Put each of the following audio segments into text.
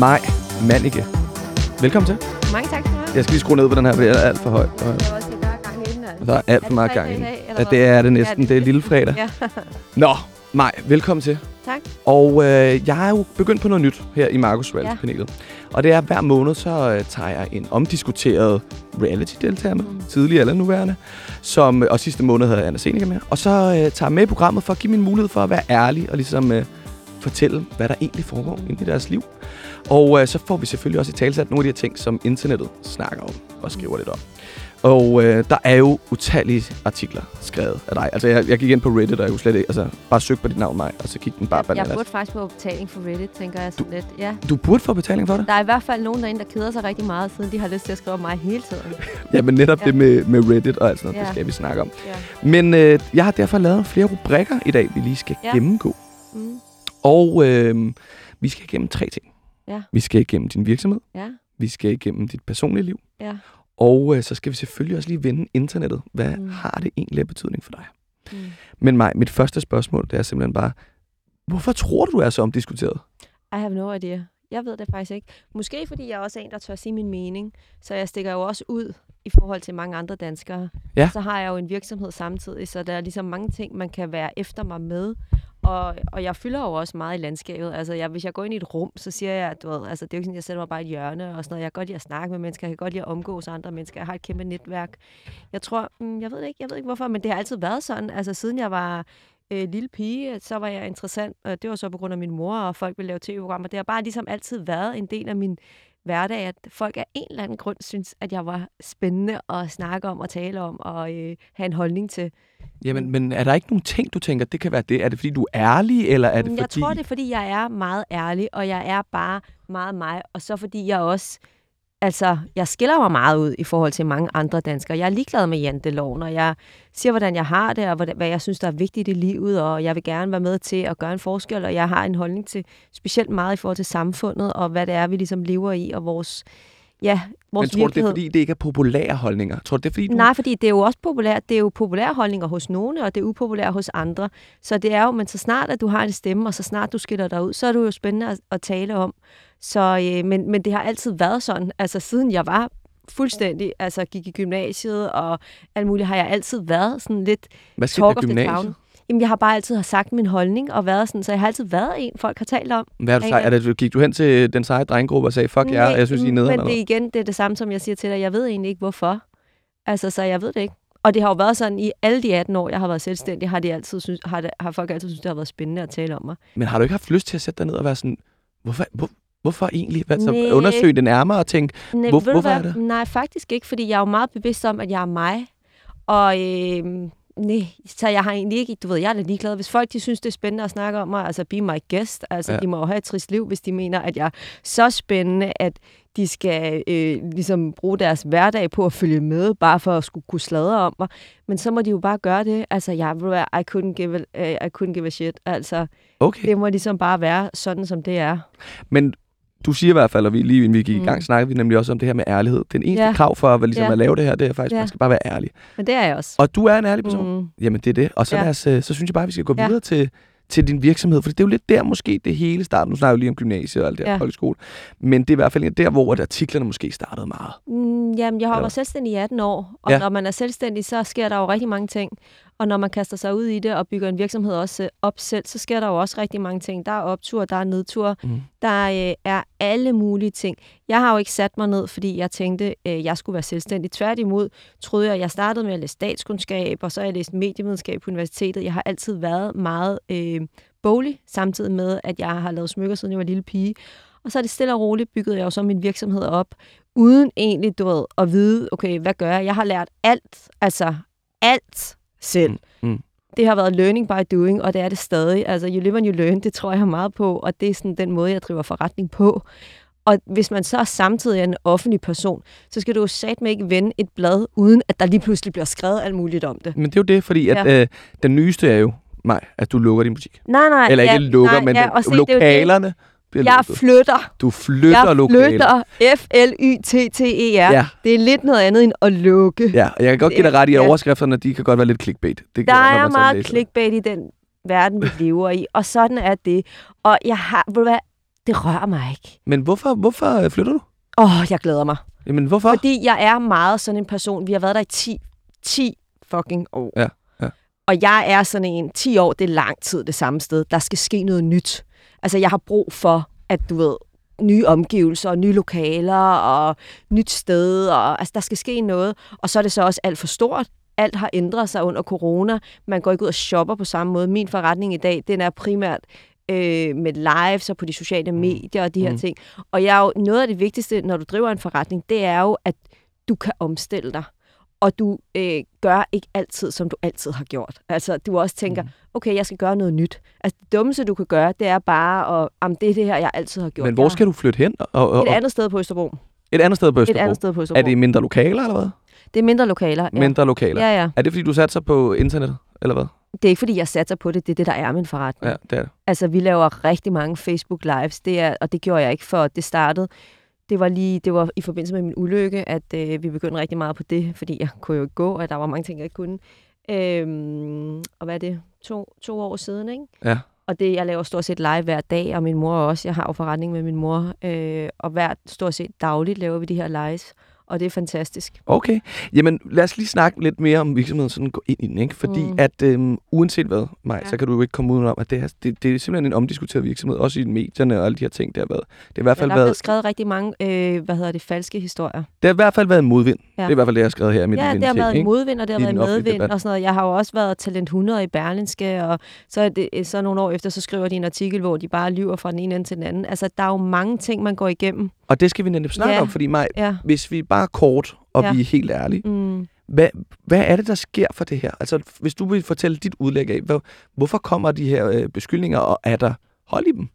Maj Manike. Velkommen til. Mange tak du have. Jeg skal lige skrue ned på den her, for det er alt for højt. Jeg var også i gang gang inden, altså. Der er alt Er for meget gang i i den. Ja, det er det næsten. Ja, Det er lille fredag. Ja, Nå, Maj, velkommen til. tak. Og øh, jeg er jo begyndt på noget nyt her i Markus Ja. Reality-panelet. Og det er, at hver måned, så øh, tager jeg en omdiskuteret reality-deltager med, Mm. tidligere eller nuværende, som, og sidste måned havde jeg Anna Seneca med. Og så øh, tager jeg med i programmet for at give min mulighed for at være ærlig og ligesom øh, fortælle, hvad der egentlig foregår Mm. inde i deres liv. Og øh, så får vi selvfølgelig også i talsat nogle af de her ting, som internettet snakker om og skriver lidt om. Og øh, der er jo utallige artikler skrevet af dig. Altså, jeg, jeg gik ind på Reddit, og jeg kunne slet ikke... Altså, bare søg på dit navn, mig, og så gik den bare Jeg, jeg bananas. burde faktisk få betaling for Reddit, tænker jeg sådan lidt. Ja. Du burde få betaling for det. Der er i hvert fald nogen derinde, der keder sig rigtig meget, siden de har lyst til at skrive om mig hele tiden. Ja, men netop Ja. det med, med Reddit og alt sådan noget, ja. Det skal vi snakke om. Ja. Men øh, jeg har derfor lavet flere rubrikker i dag, vi lige skal ja. Ja. gennemgå. Mm. Og øh, vi skal igennem tre ting. Ja. Vi skal igennem din virksomhed, Ja. vi skal igennem dit personlige liv, Ja. og øh, så skal vi selvfølgelig også lige vende internettet. Hvad mm. Har det egentlig af betydning for dig? Mm. Men mig, mit første spørgsmål, det er simpelthen bare, hvorfor tror du, du er så omdiskuteret? I have no idea. Jeg ved det faktisk ikke. Måske fordi jeg også er en, der tør sige min mening. Så jeg stikker jo også ud i forhold til mange andre danskere. Ja. Så har jeg jo en virksomhed samtidig, så der er ligesom mange ting, man kan være efter mig med. Og, og jeg fylder jo også meget i landskabet. Altså, jeg, hvis jeg går ind i et rum, så siger jeg, at du ved, altså, det er jo ikke sådan, at jeg sætter mig bare i et hjørne og sådan noget. Jeg kan godt lide at snakke med mennesker, jeg kan godt lide at omgås andre mennesker. Jeg har et kæmpe netværk. Jeg tror, mm, jeg ved ikke, jeg ved ikke hvorfor, men det har altid været sådan. Altså, siden jeg var øh, lille pige, så var jeg interessant, og det var så på grund af min mor, og folk ville lave tv-programmer. Det har bare ligesom altid været en del af min hverdag, at folk af en eller anden grund synes, at jeg var spændende at snakke om og tale om og øh, have en holdning til. Jamen, men er der ikke nogen ting, du tænker, det kan være det? Er det, fordi du er ærlig, eller er det Mm, fordi... Jeg tror, det er, fordi jeg er meget ærlig, og jeg er bare meget mig, og så fordi jeg også Altså, jeg skiller mig meget ud i forhold til mange andre danskere. Jeg er ligeglad med janteloven, og jeg siger, hvordan jeg har det, og hvad jeg synes, der er vigtigt i livet, og jeg vil gerne være med til at gøre en forskel, og jeg har en holdning til specielt meget i forhold til samfundet, og hvad det er, vi ligesom lever i, og vores, ja, Men vores tror du, det er, fordi det ikke er populære holdninger? Tror du, det er, fordi du... Nej, fordi det er jo også populært. Det er jo populære holdninger hos nogle, og det er upopulære hos andre. Så det er jo, men så snart, at du har en stemme, og så snart du skiller dig ud, så er du jo spændende at, at tale om. Så, øh, men, men det har altid været sådan. Altså siden jeg var fuldstændig, altså gik i gymnasiet og alt muligt, har jeg altid været sådan lidt Hvad i the gymnasiet? Jamen, jeg har bare altid har sagt min holdning og været sådan, så jeg har altid været en, folk har talt om. Hvad du sagt? Er det, gik du hen til den seje drengegruppe og sagde, fuck jer, Nej, jeg synes, I er nederen? Men det er igen, det er det samme, som jeg siger til dig. Jeg ved egentlig ikke, hvorfor. Altså, så jeg ved det ikke. Og det har jo været sådan, i alle de 18 år, jeg har været selvstændig, har, de altid synes, har, det, har folk altid synes, det har været spændende at tale om mig. Men har du ikke haft lyst til at sætte dig ned og være sådan, hvorfor, hvor, hvorfor egentlig? Hvad, så Næh. undersøge det nærmere og tænke, Hvor- hvorfor er det? Nej, faktisk ikke, fordi jeg er jo meget bevidst om, at jeg er mig. Og øh, nej, så jeg har egentlig ikke, du ved, jeg er da ligeglad. Hvis folk de synes, det er spændende at snakke om mig, altså be my guest, altså Ja. de må jo have et trist liv, hvis de mener, at jeg er så spændende, at de skal øh, ligesom bruge deres hverdag på at følge med, bare for at skulle kunne sladre om mig. Men så må de jo bare gøre det. Altså, jeg, du hvad, I couldn't give a, I couldn't give a shit. Altså, okay. det må ligesom bare være sådan, som det er. Men du siger i hvert fald, og vi lige inden vi gik i Mm. gang, snakkede vi nemlig også om det her med ærlighed. Den eneste Ja. krav for at, ligesom Ja. at lave det her, det er faktisk, Ja. man skal bare være ærlig. Men det er jeg også. Og du er en ærlig person. Mm. Jamen, det er det. Og så, Ja. lad os, øh, så synes jeg bare, at vi skal gå Ja. videre til, til din virksomhed. For det er jo lidt der måske det hele startede. Nu snakker vi lige om gymnasiet og alt det her Ja. folkeskole. Men det er i hvert fald der, hvor artiklerne måske startede meget. Mm, jamen, jeg har været selvstændig i 18 år, og ja. når man er selvstændig, så sker der jo rigtig mange ting. Og når man kaster sig ud i det og bygger en virksomhed også øh, op selv, så sker der jo også rigtig mange ting. Der er optur, der er nedtur, Mm. der øh, er alle mulige ting. Jeg har jo ikke sat mig ned, fordi jeg tænkte, øh, jeg skulle være selvstændig. Tværtimod troede jeg, jeg startede med at læse statskundskab, og så har jeg læst medievidenskab på universitetet. Jeg har altid været meget øh, boglig, samtidig med, at jeg har lavet smykker, siden jeg var lille pige. Og så er det stille og roligt bygget jeg jo så min virksomhed op, uden egentlig, du ved, at vide, okay, hvad gør jeg? Jeg har lært alt, altså alt selv. Mm, mm. Det har været learning by doing, og det er det stadig. Altså, you live and you learn, det tror jeg meget på, og det er sådan den måde, jeg driver forretning på. Og hvis man så samtidig er en offentlig person, så skal du jo satme ikke vende et blad, uden at der lige pludselig bliver skrevet alt muligt om det. Men det er jo det, fordi at, Ja. øh, den nyeste er jo, mig, at du lukker din butik. Nej, nej. Eller ikke ja, lukker, nej, men ja, se, er jo det. Bliver Jeg lukket. flytter. Du flytter jeg lokaler. flytter. F-L-Y-T-T-E-R. Ja. Det er lidt noget andet end at lukke. Ja, og jeg kan godt give dig ret i, at overskrifterne, de kan godt være lidt clickbait. Det Der er meget læser clickbait i den verden, vi lever i, og sådan er det. Og jeg har, ved du hvad, det rører mig ikke. Men hvorfor, hvorfor øh, flytter du? Åh, oh, jeg glæder mig. Jamen, hvorfor? Fordi jeg er meget sådan en person. Vi har været der i 10, 10 fucking år. Ja, ja. Og jeg er sådan en, 10 år, det er lang tid det samme sted. Der skal ske noget nyt. Altså, jeg har brug for, at du ved, nye omgivelser, og nye lokaler og nyt sted. Og, altså, der skal ske noget. Og så er det så også alt for stort. Alt har ændret sig under corona. Man går ikke ud og shopper på samme måde. Min forretning i dag, den er primært øh, med lives og på de sociale medier og de her Mm. ting. Og jeg er jo, noget af det vigtigste, når du driver en forretning, det er jo, at du kan omstille dig. Og du øh, gør ikke altid, som du altid har gjort. Altså, du også tænker, okay, jeg skal gøre noget nyt. Altså, det dummeste, du kan gøre, det er bare at, jamen, det er det her, jeg altid har gjort. Men hvor skal du flytte hen? Og, og, Et andet sted på Østerbro. et andet sted på Et Østerbro? andet sted på Østerbro. Er det mindre lokaler, eller hvad? det er mindre lokaler. Ja. Mindre lokaler? Ja, ja. Er det, fordi du satser på internettet, eller hvad? Det er ikke, fordi jeg satser på det. Det er det, der er min forretning. Ja, det er det. Altså, vi laver rigtig mange Facebook Lives, det er, og det gjorde jeg ikke, for det startede. Det var lige, det var i forbindelse med min ulykke, at øh, vi begyndte rigtig meget på det, fordi jeg kunne jo ikke gå, og der var mange ting, jeg ikke kunne. Øhm, og hvad er det? To, to år siden, ikke? Ja. Og det, jeg laver stort set live hver dag, og min mor også. Jeg har jo forretning med min mor, øh, og hver stort set dagligt laver vi de her lives, og det er fantastisk. Okay. Jamen, lad os lige snakke lidt mere om virksomheden, sådan gå ind i den, ikke? Fordi Mm. at øhm, uanset hvad, Maj, Ja. så kan du jo ikke komme udenom, at det, her, det, det er simpelthen en omdiskuteret virksomhed, også i medierne og alle de her ting, der har været. Det har i hvert Ja, fald der er blevet været, skrevet rigtig mange, øh, hvad hedder det, falske historier. det har i hvert fald været modvind. Ja. Det er i hvert fald det, jeg har skrevet her i mit Ja, det har været ikke? modvind, og det har været offentlige medvind og sådan noget. Jeg har jo også været talent 100 i Berlinske, og så, er det, så nogle år efter, så skriver de en artikel, hvor de bare lyver fra den ene ende til den anden. Altså, der er jo mange ting, man går igennem. Og det skal vi netop snakke Ja. om, fordi Maj, Ja. hvis vi bare er kort, og Ja. vi er helt ærlige, Mm. hvad, hvad er det, der sker for det her? Altså, hvis du vil fortælle dit udlæg af, hvor, hvorfor kommer de her øh, beskyldninger, og er der hold i dem?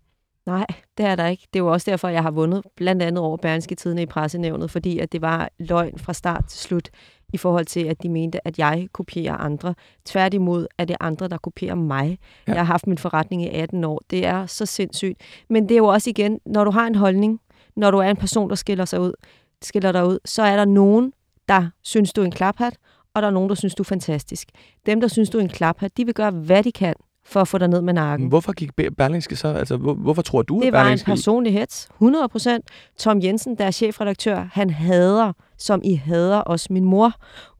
Nej, det er der ikke. Det er jo også derfor, jeg har vundet blandt andet over Berlingske Tidene i pressenævnet, fordi at det var løgn fra start til slut i forhold til, at de mente, at jeg kopierer andre. Tværtimod er det andre, der kopierer mig. Ja. Jeg har haft min forretning i 18 år. Det er så sindssygt. Men det er jo også igen, når du har en holdning, når du er en person, der skiller sig ud, skiller dig ud, så er der nogen, der synes, du er en klaphat, og der er nogen, der synes, du er fantastisk. Dem, der synes, du er en klaphat, de vil gøre, hvad de kan for at få dig ned med nakken. Hvorfor gik Be- Berlingske så? Altså, hvor, hvorfor tror du, Det at var en Berlingske... personlig hets. 100 procent. Tom Jensen, der er chefredaktør, han hader, som I hader også min mor.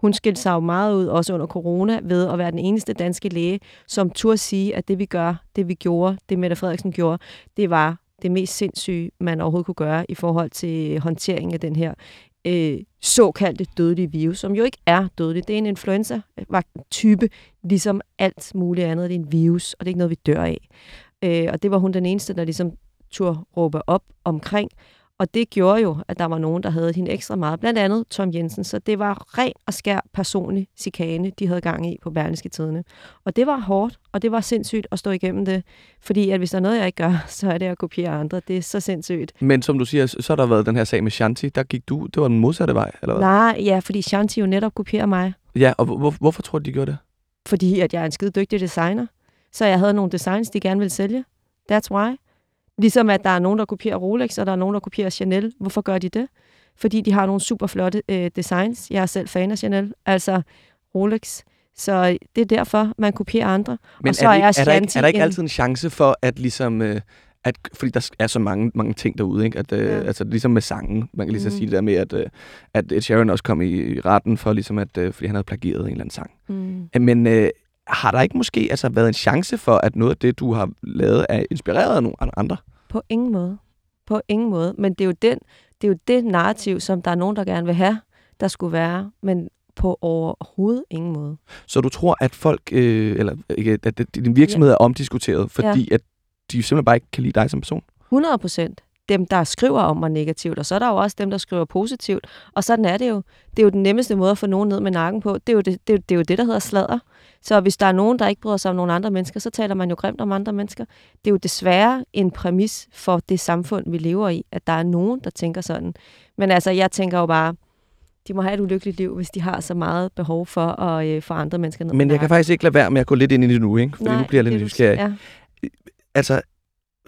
Hun skilte sig jo meget ud, også under corona, ved at være den eneste danske læge, som turde sige, at det vi gør, det vi gjorde, det Mette Frederiksen gjorde, det var det mest sindssyge, man overhovedet kunne gøre i forhold til håndtering af den her øh, såkaldte dødelige virus, som jo ikke er dødelig. Det er en influenza-type, ligesom alt muligt andet. Det er en virus, og det er ikke noget, vi dør af. Øh, og det var hun den eneste, der ligesom turde råbe op omkring. Og det gjorde jo, at der var nogen, der havde hende ekstra meget. Blandt andet Tom Jensen. Så det var ren og skær personlig chikane, de havde gang i på Berlingske Tidene. Og det var hårdt, og det var sindssygt at stå igennem det. Fordi at hvis der er noget, jeg ikke gør, så er det at kopiere andre. Det er så sindssygt. Men som du siger, så har der været den her sag med Shanti. Der gik du, det var den modsatte vej, eller hvad? Nej, ja, fordi Shanti jo netop kopierer mig. Ja, og hvor, hvorfor tror du, de gjorde det? Fordi at jeg er en skide dygtig designer. Så jeg havde nogle designs, de gerne ville sælge. That's why. Ligesom at der er nogen, der kopierer Rolex, og der er nogen, der kopierer Chanel. Hvorfor gør de det? Fordi de har nogle super flotte øh, designs. Jeg er selv fan af Chanel, altså Rolex. Så det er derfor, man kopierer andre. Men Og så er, det ikke, er er, der ikke, er der ikke altid en chance for, at ligesom... Øh, at, fordi der er så mange, mange ting derude, ikke? At, øh, Ja. altså ligesom med sangen, man kan lige så Mhm. sige det der med, at, øh, at Ed Sheeran også kom i retten for ligesom at, øh, fordi han havde plageret en eller anden sang. Mm. Men øh, har der ikke måske altså været en chance for, at noget af det, du har lavet, er inspireret af nogle an- andre? På ingen måde. På ingen måde. Men det er jo, den, det, er jo det narrativ, som der er nogen, der gerne vil have, der skulle være. Men på overhovedet ingen måde. Så du tror, at folk, øh, eller ikke, at din virksomhed er omdiskuteret, fordi at de simpelthen bare ikke kan lide dig som person? 100 procent. Dem, der skriver om mig negativt, og så er der jo også dem, der skriver positivt. Og sådan er det jo. Det er jo den nemmeste måde at få nogen ned med nakken på. Det er jo det, det, er jo- det, er jo det der hedder sladder. Så hvis der er nogen, der ikke bryder sig om nogle andre mennesker, så taler man jo grimt om andre mennesker. Det er jo desværre en præmis for det samfund, vi lever i, at der er nogen, der tænker sådan. Men altså, jeg tænker jo bare, de må have et ulykkeligt liv, hvis de har så meget behov for at øh, få andre mennesker ned Men jeg kan faktisk ikke lade være med at gå lidt ind i det nu, ikke? Fordi Nej, nu bliver jeg lidt nysgerrig. Ja. Altså,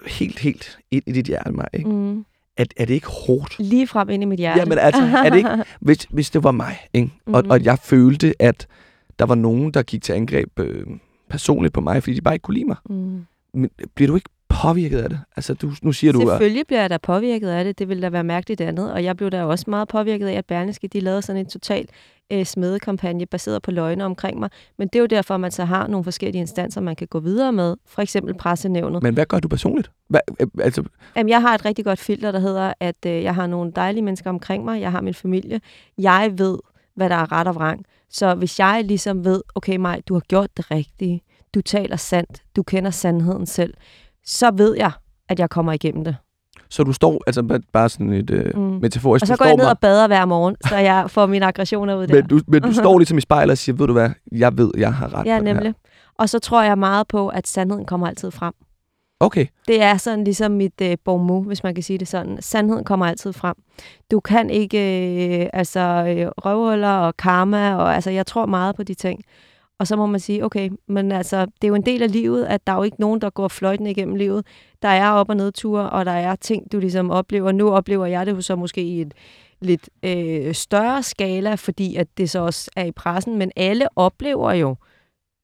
helt, helt ind i dit hjerte, mig, ikke? Mm. Er, er det ikke hårdt? Lige frem ind i mit hjerte. Jamen altså, er det ikke, hvis, hvis det var mig, ikke? Og, Mhm. og jeg følte, at der var nogen, der gik til angreb øh, personligt på mig, fordi de bare ikke kunne lide mig. Mm. Men bliver du ikke påvirket af det? Altså, du, nu siger du... at- Selvfølgelig bliver jeg da påvirket af det. Det ville da være mærkeligt andet. Og jeg blev da også meget påvirket af, at Berlingske de lavede sådan en total øh, smedekampagne baseret på løgne omkring mig. Men det er jo derfor, at man så har nogle forskellige instanser, man kan gå videre med. For eksempel pressenævnet. Men hvad gør du personligt? Hvad, øh, altså, Jamen, jeg har et rigtig godt filter, der hedder, at øh, jeg har nogle dejlige mennesker omkring mig. Jeg har min familie. Jeg ved, hvad der er ret og vrang. Så hvis jeg ligesom ved, okay Maj, du har gjort det rigtige, du taler sandt, du kender sandheden selv, så ved jeg, at jeg kommer igennem det. så du står, altså ba- bare sådan et øh, Mm. metaforisk, Og så går jeg ned mig- og bader hver morgen, så jeg får mine aggressioner ud der. men du, men du står ligesom i spejlet og siger, ved du hvad, jeg ved, jeg har ret Ja, nemlig. Og så tror jeg meget på, at sandheden kommer altid frem. Okay, Det er sådan ligesom mit øh, bormo, hvis man kan sige det sådan. Sandheden kommer altid frem. Du kan ikke, øh, altså øh, røvhuller og karma, og altså jeg tror meget på de ting. Og så må man sige, okay, men altså, det er jo en del af livet, at der er jo ikke nogen, der går fløjten igennem livet. Der er op- og nedture, og der er ting, du ligesom oplever. Nu oplever jeg det jo så måske i et lidt øh, større skala, fordi at det så også er i pressen, men alle oplever jo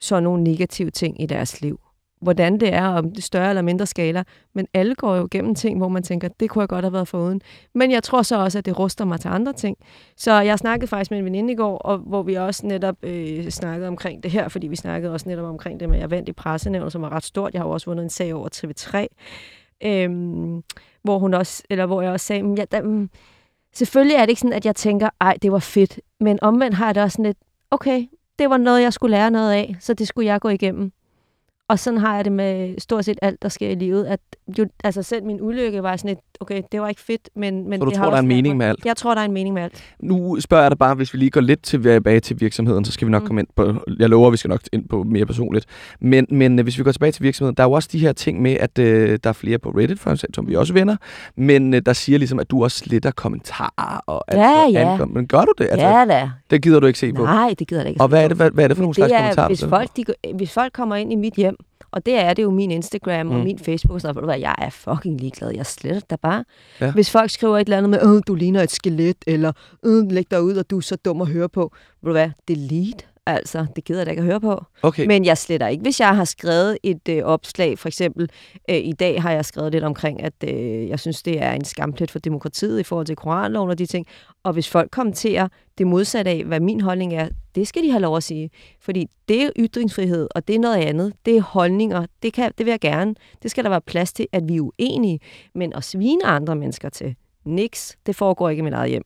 så nogle negative ting i deres liv. Hvordan det er, om det er større eller mindre skala. Men alle går jo gennem ting, hvor man tænker, det kunne jeg godt have været foruden. Men jeg tror så også, at det ruster mig til andre ting. Så jeg snakkede faktisk med en veninde i går, og hvor vi også netop øh, snakkede omkring det her, fordi vi snakkede også netop omkring det med, at jeg vandt i pressenævnet, som var ret stort. Jeg har jo også vundet en sag over TV3. Øhm, hvor, hun også, eller hvor jeg også sagde, ja, der, mm, selvfølgelig er det ikke sådan, at jeg tænker, ej, det var fedt. Men omvendt har jeg det også sådan lidt, okay, det var noget, jeg skulle lære noget af, så det skulle jeg gå igennem. Og sådan har jeg det med stort set alt, der sker i livet. At jo, altså selv min ulykke var sådan et, okay, det var ikke fedt, men, men så du det har tror, der er en mening med alt? Jeg tror, der er en mening med alt. Nu spørger jeg dig bare, hvis vi lige går lidt tilbage til virksomheden, så skal vi nok Mm. komme ind på, jeg lover, vi skal nok ind på mere personligt. Men, men øh, hvis vi går tilbage til virksomheden, der er jo også de her ting med, at øh, der er flere på Reddit, for eksempel, som vi også venner, men øh, der siger ligesom, at du også sletter kommentarer og alt Ja, ja. andet. Men gør du det? Altså, ja da. Det gider du ikke se på. Nej, det gider jeg ikke. Og hvad er det, hvad, hvad er det for nogle slags er, kommentarer? hvis folk, de, hvis folk kommer ind i mit hjem, og det er det jo min Instagram og Mm. min Facebook, så ved jeg er fucking ligeglad. Jeg sletter da bare. Ja. Hvis folk skriver et eller andet med, øh, du ligner et skelet, eller øh, læg dig ud, og du er så dum at høre på. Ved du hvad, delete. Altså, det gider jeg da ikke at høre på. Okay, Men jeg sletter ikke, hvis jeg har skrevet et øh, opslag, for eksempel øh, i dag har jeg skrevet lidt omkring, at øh, jeg synes, det er en skamplet for demokratiet i forhold til koranloven og de ting. Og hvis folk kommenterer det modsatte af, hvad min holdning er, det skal de have lov at sige. Fordi det er ytringsfrihed, og det er noget andet. Det er holdninger. Det, kan, det vil jeg gerne. Det skal der være plads til, at vi er uenige. Men at svine andre mennesker til, niks, det foregår ikke i mit eget hjem.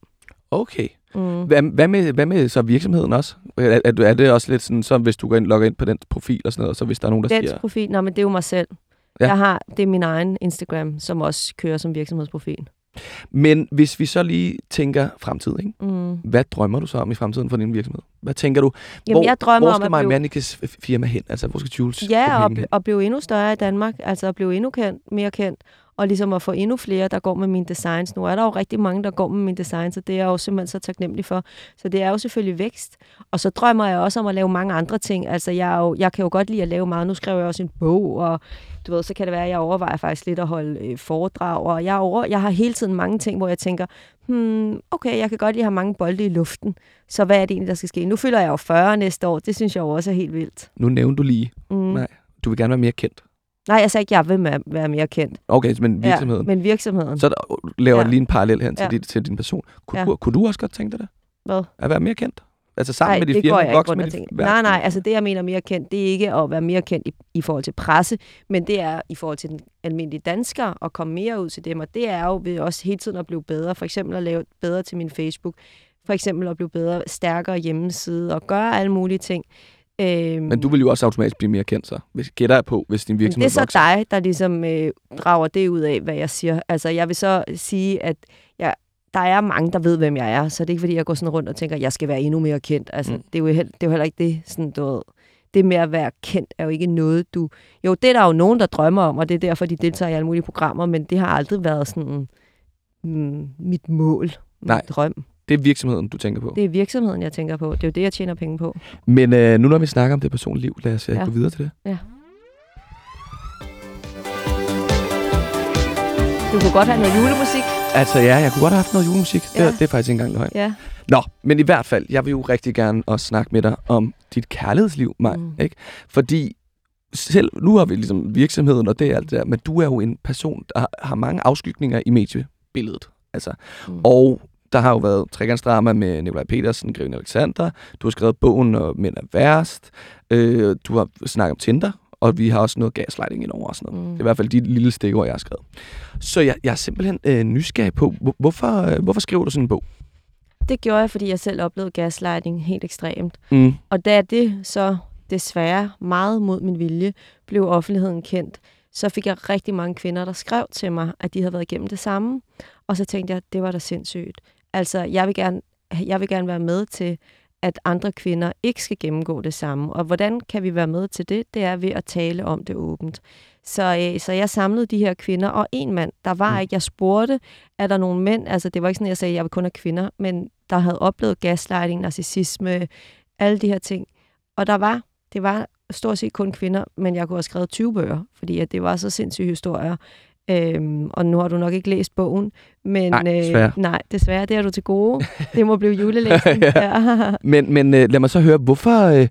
okay. Mm. Hvad, hvad, med, hvad med så virksomheden også? Er, er, er det også lidt sådan, så hvis du går ind, logger ind på den profil og sådan noget, så hvis der er nogen, der Dens siger... profil, nå, men det er jo mig selv. Ja. Jeg har, det er min egen Instagram, som også kører som virksomhedsprofil. Men hvis vi så lige tænker fremtid, ikke? Mm. Hvad drømmer du så om i fremtiden for din virksomhed? Hvad tænker du? Jamen, hvor, jeg drømmer hvor skal Maja blive, firma hen? Altså, hvor skal Jules ja, og, hen? at blive endnu større i Danmark, altså at blive endnu kendt, mere kendt, og ligesom at få endnu flere, der går med mine designs. Nu er der jo rigtig mange, der går med mine designs, og det er jeg jo simpelthen så taknemmelig for. Så det er jo selvfølgelig vækst. Og så drømmer jeg også om at lave mange andre ting. Altså, jeg, er jo, jeg kan jo godt lide at lave meget. Nu skriver jeg også en bog, og du ved, så kan det være, at jeg overvejer faktisk lidt at holde øh, foredrag. Og jeg, er over, jeg har hele tiden mange ting, hvor jeg tænker, hmm, okay, jeg kan godt lide at have mange bolde i luften. Så hvad er det egentlig, der skal ske? Nu fylder jeg jo 40 næste år. Det synes jeg jo også er helt vildt. Nu nævnte du lige, Mm. Nej. du vil gerne være mere kendt. Nej, jeg sagde ikke, jeg vil være mere kendt. Okay, men virksomheden. Ja, men virksomheden. Så der, laver ja. Ja. lige en parallel hen til, Ja. dit, til din person. Kunne, ja. Du, kunne du også godt tænke dig det? Hvad? At være mere kendt? Altså sammen Nej, med det firma, jeg vokse med værk? Nej, nej, altså det, jeg mener mere kendt, det er ikke at være mere kendt i, i forhold til presse, men det er i forhold til den almindelige dansker at komme mere ud til dem, og det er jo ved også hele tiden at blive bedre. For eksempel at lave bedre til min Facebook, for eksempel at blive bedre, stærkere hjemmeside og gøre alle mulige ting. Øhm, Men du vil jo også automatisk blive mere kendt så. Hvis, gætter jeg på, hvis din virksomhed det er så vokser. dig, der ligesom øh, drager det ud af, hvad jeg siger. Altså, jeg vil så sige, at jeg, der er mange, der ved, hvem jeg er, så det er ikke, fordi jeg går sådan rundt og tænker, at jeg skal være endnu mere kendt. Altså, Mm. det, er jo heller, det er jo heller ikke det, sådan, du ved, det med at være kendt er jo ikke noget, du... Jo, det er der jo nogen, der drømmer om, og det er derfor, de deltager i alle mulige programmer, men det har aldrig været sådan mm, mit mål, min Nej. drøm. Det er virksomheden, du tænker på. Det er virksomheden, jeg tænker på. Det er jo det, jeg tjener penge på. Men øh, nu når vi snakker om det personlige liv, lad os øh, Ja. gå videre til det. Du kunne godt have noget julemusik. Altså ja, jeg kunne godt have haft noget julemusik. Ja. Ja. Det, det er faktisk ikke engang løgn. Ja. Nå, men i hvert fald, jeg vil jo rigtig gerne også snakke med dig om dit kærlighedsliv, Maj. Mm. Ikke? Fordi selv, nu har vi ligesom virksomheden, og det er alt det der, men du er jo en person, der har mange afskygninger i mediebilledet. Altså, mm. Og der har jo været trekantsdrama med Nikolaj Petersen, Greven Alexander. Du har skrevet bogen, når mænd er værst. Øh, du har snakket om Tinder, og vi har også noget gaslighting indover og sådan noget. Mm. Det er i hvert fald de lille stikord, jeg har skrevet. Så jeg, jeg er simpelthen øh, nysgerrig på, hvorfor, øh, hvorfor skriver du sådan en bog? Det gjorde jeg, fordi jeg selv oplevede gaslighting helt ekstremt. Mm. Og da det så desværre meget mod min vilje blev offentligheden kendt, så fik jeg rigtig mange kvinder, der skrev til mig, at de havde været igennem det samme. Og så tænkte jeg, det var da sindssygt. Altså, jeg vil gerne, jeg vil gerne være med til, at andre kvinder ikke skal gennemgå det samme. Og hvordan kan vi være med til det? Det er ved at tale om det åbent. Så, øh, så jeg samlede de her kvinder, og en mand, der var mm. ikke, jeg spurgte, er der nogle mænd, altså det var ikke sådan, jeg sagde, at jeg vil kun have kvinder, men der havde oplevet gaslighting, narcissisme, alle de her ting. Og der var, det var stort set kun kvinder, men jeg kunne have skrevet 20 bøger, fordi at det var så sindssyge historier. Øhm, og nu har du nok ikke læst bogen, men nej, øh, desværre. Øh, nej, desværre, det er du til gode. Det må blive julelæsning. ja. men men øh, lad mig så høre, hvorfor... Øh,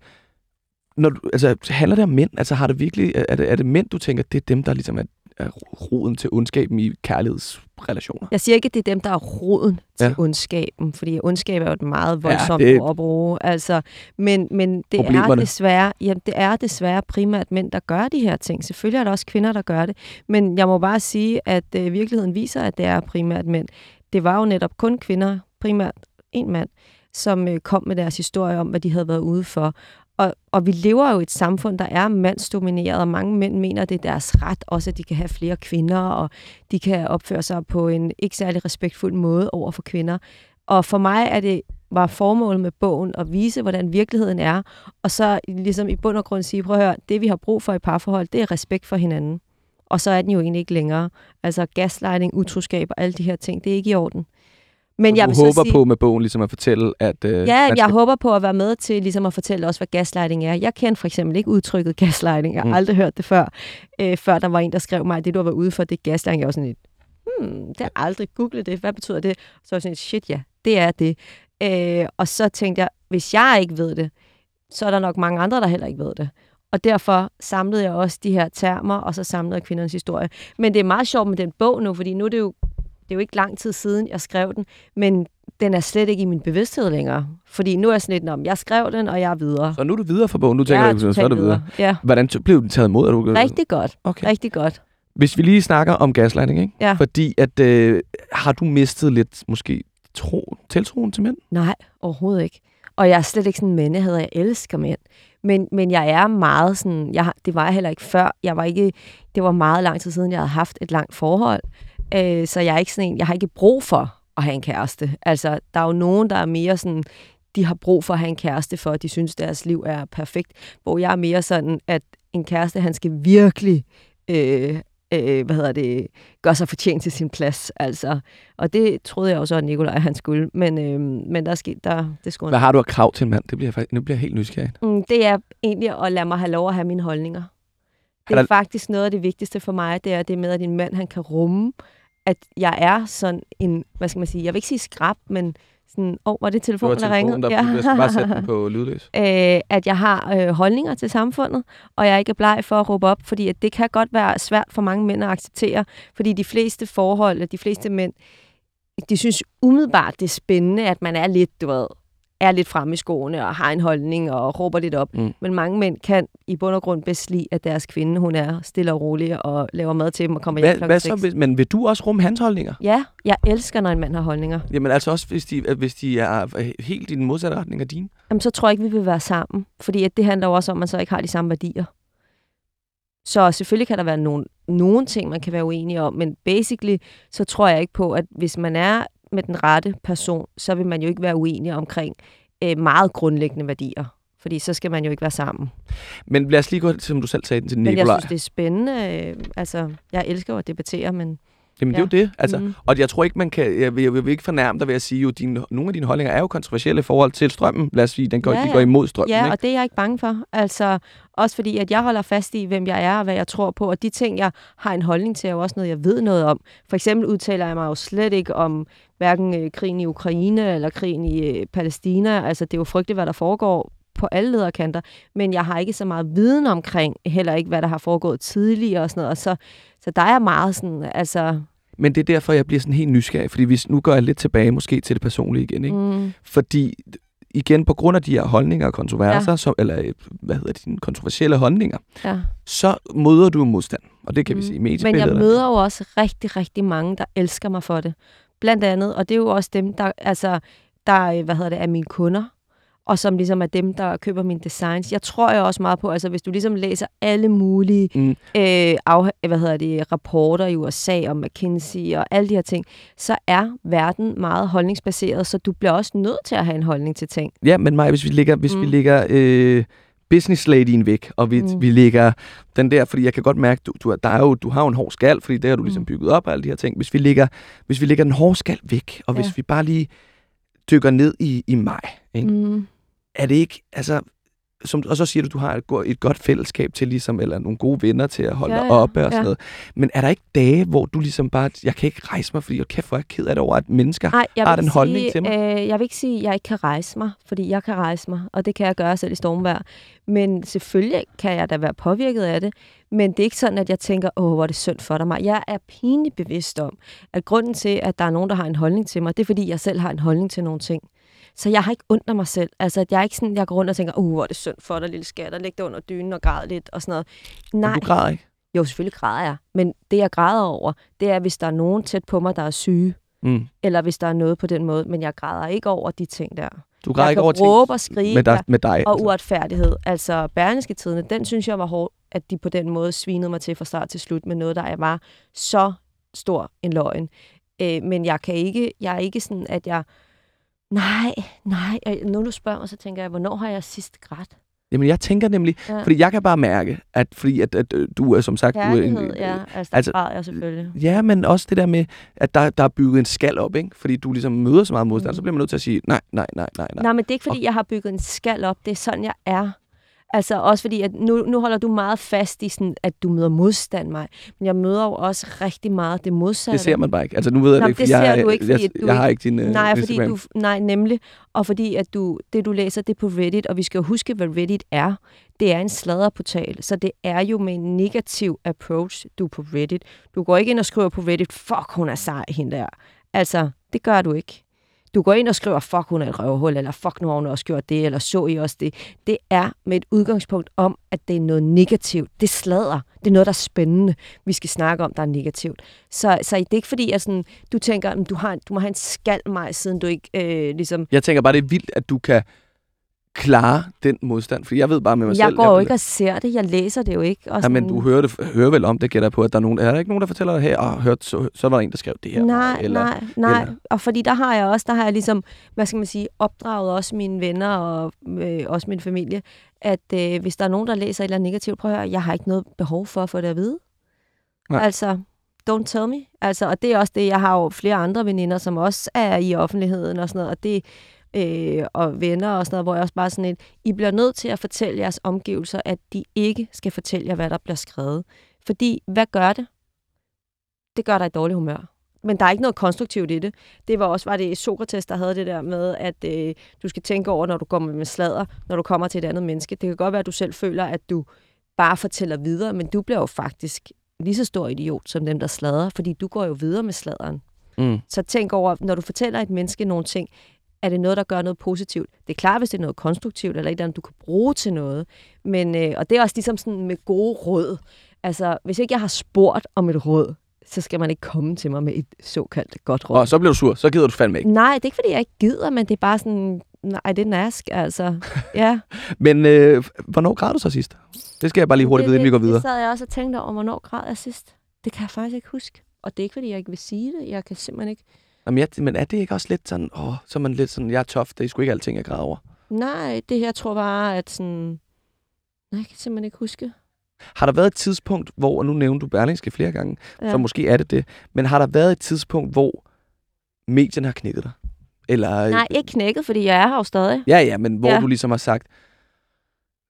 når du, altså, handler det om mænd? Altså, har det virkelig, er det, er det mænd, du tænker, det er dem, der ligesom er, er roden til ondskaben i kærlighedsrelationer? Jeg siger ikke, at det er dem, der er roden til ja. ondskaben, fordi ondskab er jo et meget voldsomt ja, det... ord at bruge. Altså, men, men det er desværre, jamen, det er desværre primært mænd, der gør de her ting. Selvfølgelig er der også kvinder, der gør det. Men jeg må bare sige, at øh, virkeligheden viser, at det er primært mænd. Det var jo netop kun kvinder, primært en mand, som øh, kom med deres historie om, hvad de havde været ude for. Og, og vi lever jo i et samfund, der er mandsdomineret, og mange mænd mener, at det er deres ret også, at de kan have flere kvinder, og de kan opføre sig på en ikke særlig respektfuld måde over for kvinder. Og for mig er det var formålet med bogen at vise, hvordan virkeligheden er, og så ligesom i bund og grund sige, prøv at høre, det vi har brug for i parforhold, det er respekt for hinanden. Og så er den jo egentlig ikke længere. Altså gaslighting, utroskab og alle de her ting, det er ikke i orden. Men du jeg vil håber sige, på med bogen ligesom at fortælle, at... Øh, ja, jeg skal... håber på at være med til ligesom at fortælle også, hvad gaslighting er. Jeg kender for eksempel ikke udtrykket gaslighting. Jeg har mm. aldrig hørt det før, øh, før der var en, der skrev mig, det du har været ude for, det er gaslighting. Jeg var sådan lidt, hmm, det har aldrig googlet det. Hvad betyder det? Så var jeg sådan lidt, shit ja, det er det. Øh, og så tænkte jeg, hvis jeg ikke ved det, så er der nok mange andre, der heller ikke ved det. Og derfor samlede jeg også de her termer, og så samlede jeg kvindernes historie. Men det er meget sjovt med den bog nu, fordi nu er det jo det er jo ikke lang tid siden, jeg skrev den, men den er slet ikke i min bevidsthed længere. Fordi nu er jeg sådan lidt, om jeg skrev den, og jeg er videre. Så nu er du videre for bogen? Nu tænker jeg, så er du videre. Ja. Hvordan blev den taget imod? Er du... Rigtig godt. Okay. Rigtig godt. Hvis vi lige snakker om gaslighting, ikke? Ja. Fordi at, øh, har du mistet lidt måske tro, tiltroen til mænd? Nej, overhovedet ikke. Og jeg er slet ikke sådan en mandehæder. Jeg elsker mænd. Men, men jeg er meget sådan, jeg, det var jeg heller ikke før. Jeg var ikke, det var meget lang tid siden, jeg havde haft et langt forhold. Øh, så jeg er ikke sådan en, jeg har ikke brug for at have en kæreste. Altså, der er jo nogen, der er mere sådan, de har brug for at have en kæreste, for at de synes, deres liv er perfekt. Hvor jeg er mere sådan, at en kæreste, han skal virkelig øh, øh, hvad hedder det, gøre sig fortjent til sin plads. Altså. Og det troede jeg også, at Nikolaj han skulle. Men, øh, men der er sket, der, det skulle Hvad har du af krav til en mand? Det bliver, faktisk, nu bliver jeg helt nysgerrig. Mm, det er egentlig at lade mig have lov at have mine holdninger. Det er der... faktisk noget af det vigtigste for mig, det er det med, at din mand han kan rumme, at jeg er sådan en, hvad skal man sige, jeg vil ikke sige skrab, men sådan, åh, oh, var det telefonen, der ringede? Der, ja. Jeg skal bare sætte den på lydløs. Æh, at jeg har øh, holdninger til samfundet, og jeg er ikke bleg for at råbe op, fordi at det kan godt være svært for mange mænd at acceptere, fordi de fleste forhold, de fleste mænd, de synes umiddelbart, det er spændende, at man er lidt, du ved, er lidt fremme i skoene og har en holdning og råber lidt op. Mm. Men mange mænd kan i bund og grund bedst lide, at deres kvinde, hun er stille og rolig og laver mad til dem og kommer hjem hvad, så, Men vil du også rumme hans holdninger? Ja, jeg elsker, når en mand har holdninger. Jamen altså også, hvis de, hvis de er helt i den modsatte retning af dine? Jamen så tror jeg ikke, vi vil være sammen. Fordi at det handler jo også om, at man så ikke har de samme værdier. Så selvfølgelig kan der være nogle, nogle ting, man kan være uenige om, men basically, så tror jeg ikke på, at hvis man er med den rette person, så vil man jo ikke være uenig omkring øh, meget grundlæggende værdier. Fordi så skal man jo ikke være sammen. Men lad os lige gå, som du selv sagde, til Nikolaj. Men jeg synes, det er spændende. Øh, altså, jeg elsker at debattere, men Jamen ja. det er jo det. Altså, mm. Og jeg tror ikke, man kan... Jeg vil, jeg vil ikke fornærme dig ved at sige, at dine, nogle af dine holdninger er jo kontroversielle i forhold til strømmen. Lad os sige, den går, ja, ja. de går imod strømmen. Ja, ikke? og det er jeg ikke bange for. Altså, også fordi, at jeg holder fast i, hvem jeg er og hvad jeg tror på. Og de ting, jeg har en holdning til, er jo også noget, jeg ved noget om. For eksempel udtaler jeg mig jo slet ikke om hverken øh, krigen i Ukraine eller krigen i øh, Palæstina. Altså, det er jo frygteligt, hvad der foregår på alle lederkanter, men jeg har ikke så meget viden omkring, heller ikke, hvad der har foregået tidligere og sådan noget. Og så, så der er meget sådan, altså... Men det er derfor, jeg bliver sådan helt nysgerrig, fordi hvis, nu går jeg lidt tilbage måske til det personlige igen, ikke? Mm, Fordi igen, på grund af de her holdninger og kontroverser, ja. som, eller hvad hedder det, kontroversielle holdninger, ja. så møder du modstand. Og det kan mm. vi sige i Men mediebilledet. jeg møder jo også rigtig, rigtig mange, der elsker mig for det. Blandt andet, og det er jo også dem, der, altså, der hvad hedder det, er mine kunder, og som ligesom er dem, der køber mine designs. Jeg tror jo også meget på, altså hvis du ligesom læser alle mulige Mm. øh, af, hvad hedder det, rapporter i USA om McKinsey og alle de her ting, så er verden meget holdningsbaseret, så du bliver også nødt til at have en holdning til ting. Ja, men Maja, hvis vi lægger, hvis mm. vi lægger øh, business ladyen væk, og vi, mm. Vi lægger den der, fordi jeg kan godt mærke, du, du, er- der er jo, du har jo en hård skal, fordi det har du ligesom Mm. bygget op og alle de her ting. Hvis vi lægger, hvis vi lægger den hårde skal væk, og Ja. hvis vi bare lige dykker ned i, i mig, ikke? Mm. Er det ikke, altså, som, og så siger du, du har et, go- et godt fællesskab til ligesom, eller nogle gode venner til at holde Ja, dig ja, oppe og sådan ja. noget. Men er der ikke dage, hvor du ligesom bare, jeg kan ikke rejse mig, fordi jeg kæft, hvor er jeg ked af det over, at mennesker Nej, jeg har den holdning til mig? Øh, jeg vil ikke sige, at jeg ikke kan rejse mig, fordi jeg kan rejse mig, og det kan jeg gøre selv i stormvejr. Men selvfølgelig kan jeg da være påvirket af det, men det er ikke sådan, at jeg tænker, åh, hvor er det synd for dig. Mig. Jeg er pinligt bevidst om, at grunden til, at der er nogen, der har en holdning til mig, det er, fordi jeg selv har en holdning til nogle ting. Så jeg har ikke ondt af mig selv. Altså, at jeg er ikke sådan, jeg går rundt og tænker, uh, hvor er det synd for dig, lille skat, og læg dig under dynen og græd lidt og sådan noget. Nej, Du græder ikke? jo, selvfølgelig græder jeg. Men det, jeg græder over, det er, hvis der er nogen tæt på mig, der er syge Mm. eller hvis der er noget på den måde, men jeg græder ikke over de ting der. Du græder jeg ikke over ting råbe og skrige med dig, med dig og altså. uretfærdighed. Altså Berlingske Tidene, den synes jeg var hård, at de på den måde svinede mig til fra start til slut med noget, der var så stor en løgn. Øh, men jeg kan ikke, jeg er ikke sådan, at jeg, nej, nej, øh, nu du spørger mig, så tænker jeg, hvornår har jeg sidst grædt? Jamen, jeg tænker nemlig, Ja. fordi jeg kan bare mærke, at fordi at, at øh, du er som sagt... Du er en, Kærlighed, ja, altså, altså- altså græd jeg selvfølgelig. Ja, men også det der med, at der, der er bygget en skal op, ikke? Fordi du ligesom møder så meget modstand, Mm. så bliver man nødt til at sige, nej, nej, nej, nej, nej. Nej, men det er ikke, fordi jeg har bygget en skal op. Det er sådan, jeg er. Altså også fordi, at nu, nu holder du meget fast i, sådan, at du møder modstand mig. Men jeg møder jo også rigtig meget det modsatte. Det ser man bare ikke. Altså, nu ved jeg Nå, det ikke, det fordi jeg, ser er- du ikke, jeg, fordi jeg, du jeg har ikke din uh, Nej, fordi Instagram. du, nej, nemlig. Og fordi at du, det, du læser, det er på Reddit, og vi skal jo huske, hvad Reddit er. Det er en sladderportal, så det er jo med en negativ approach, du er på Reddit. Du går ikke ind og skriver på Reddit, fuck, hun er sej, hende der. Altså, det gør du ikke. Du går ind og skriver, fuck, hun er et røvhul, eller fuck, nu har hun også gjort det, eller så I også det. Det er med et udgangspunkt om, at det er noget negativt. Det slader. Det er noget, der er spændende, vi skal snakke om, der er negativt. Så, så det er ikke fordi, at sådan, du tænker, at du, har, du må have en skald mig, siden du ikke øh, ligesom... Jeg tænker bare, det er vildt, at du kan klare den modstand. Fordi jeg ved bare med mig Jeg selv... går jo ikke og ser det, jeg læser det jo ikke. Og Ja, men du hører, det, hører vel om det, gætter jeg på, at der er nogen... Er der ikke nogen, der fortæller dig her, og hørt, så, så var der en, der skrev det her? Nej, eller, nej, nej. eller- Og fordi der har jeg også, der har jeg ligesom, hvad skal man sige, opdraget også mine venner og øh, også min familie, at øh, hvis der er nogen, der læser et eller andet negativt, prøv at høre, jeg har ikke noget behov for at få det at vide. Nej. Altså, don't tell me. Altså, og det er også det, jeg har jo flere andre veninder, som også er i offentligheden og sådan noget, og det øh, og venner og sådan noget, hvor jeg også bare sådan et, I bliver nødt til at fortælle jeres omgivelser, at de ikke skal fortælle jer, hvad der bliver skrevet. Fordi, hvad gør det? Det gør dig i dårlig humør. Men der er ikke noget konstruktivt i det. Det var også var det Sokrates, der havde det der med, at øh, du skal tænke over, når du kommer med sladder, når du kommer til et andet menneske. Det kan godt være, at du selv føler, at du bare fortæller videre, men du bliver jo faktisk lige så stor idiot som dem, der sladrer, fordi du går jo videre med sladderen. Mm. Så tænk over, når du fortæller et menneske nogle ting, er det noget, der gør noget positivt? Det er klart, hvis det er noget konstruktivt, eller et eller andet, du kan bruge til noget. Men, øh, og det er også ligesom sådan med gode råd. Altså, hvis ikke jeg har spurgt om et råd, så skal man ikke komme til mig med et såkaldt godt råd. Og så bliver du sur, så gider du fandme ikke. Nej, det er ikke, fordi jeg ikke gider, men det er bare sådan, nej, det er nask, altså. Ja. Men øh, hvornår græd du så sidst? Det skal jeg bare lige hurtigt det, vide, inden vi går Det videre. sad jeg også og tænkte over, hvornår græd jeg sidst. Det kan jeg faktisk ikke huske. Og det er ikke, fordi jeg ikke vil sige det. Jeg kan simpelthen ikke... Jamen, jeg, men er det ikke også lidt sådan, åh, så er man lidt sådan, jeg er tof, det er sgu ikke alting, jeg græder over. Nej, det her tror bare, at sådan... Nej, jeg kan simpelthen ikke huske. Har der været et tidspunkt, hvor, og nu nævnte du Berlingske flere gange, ja. Så måske er det det, men har der været et tidspunkt, hvor medierne har knækket dig? Eller, Nej, ikke knækket, fordi jeg er her jo stadig. Ja, ja, men hvor ja. Du ligesom har sagt,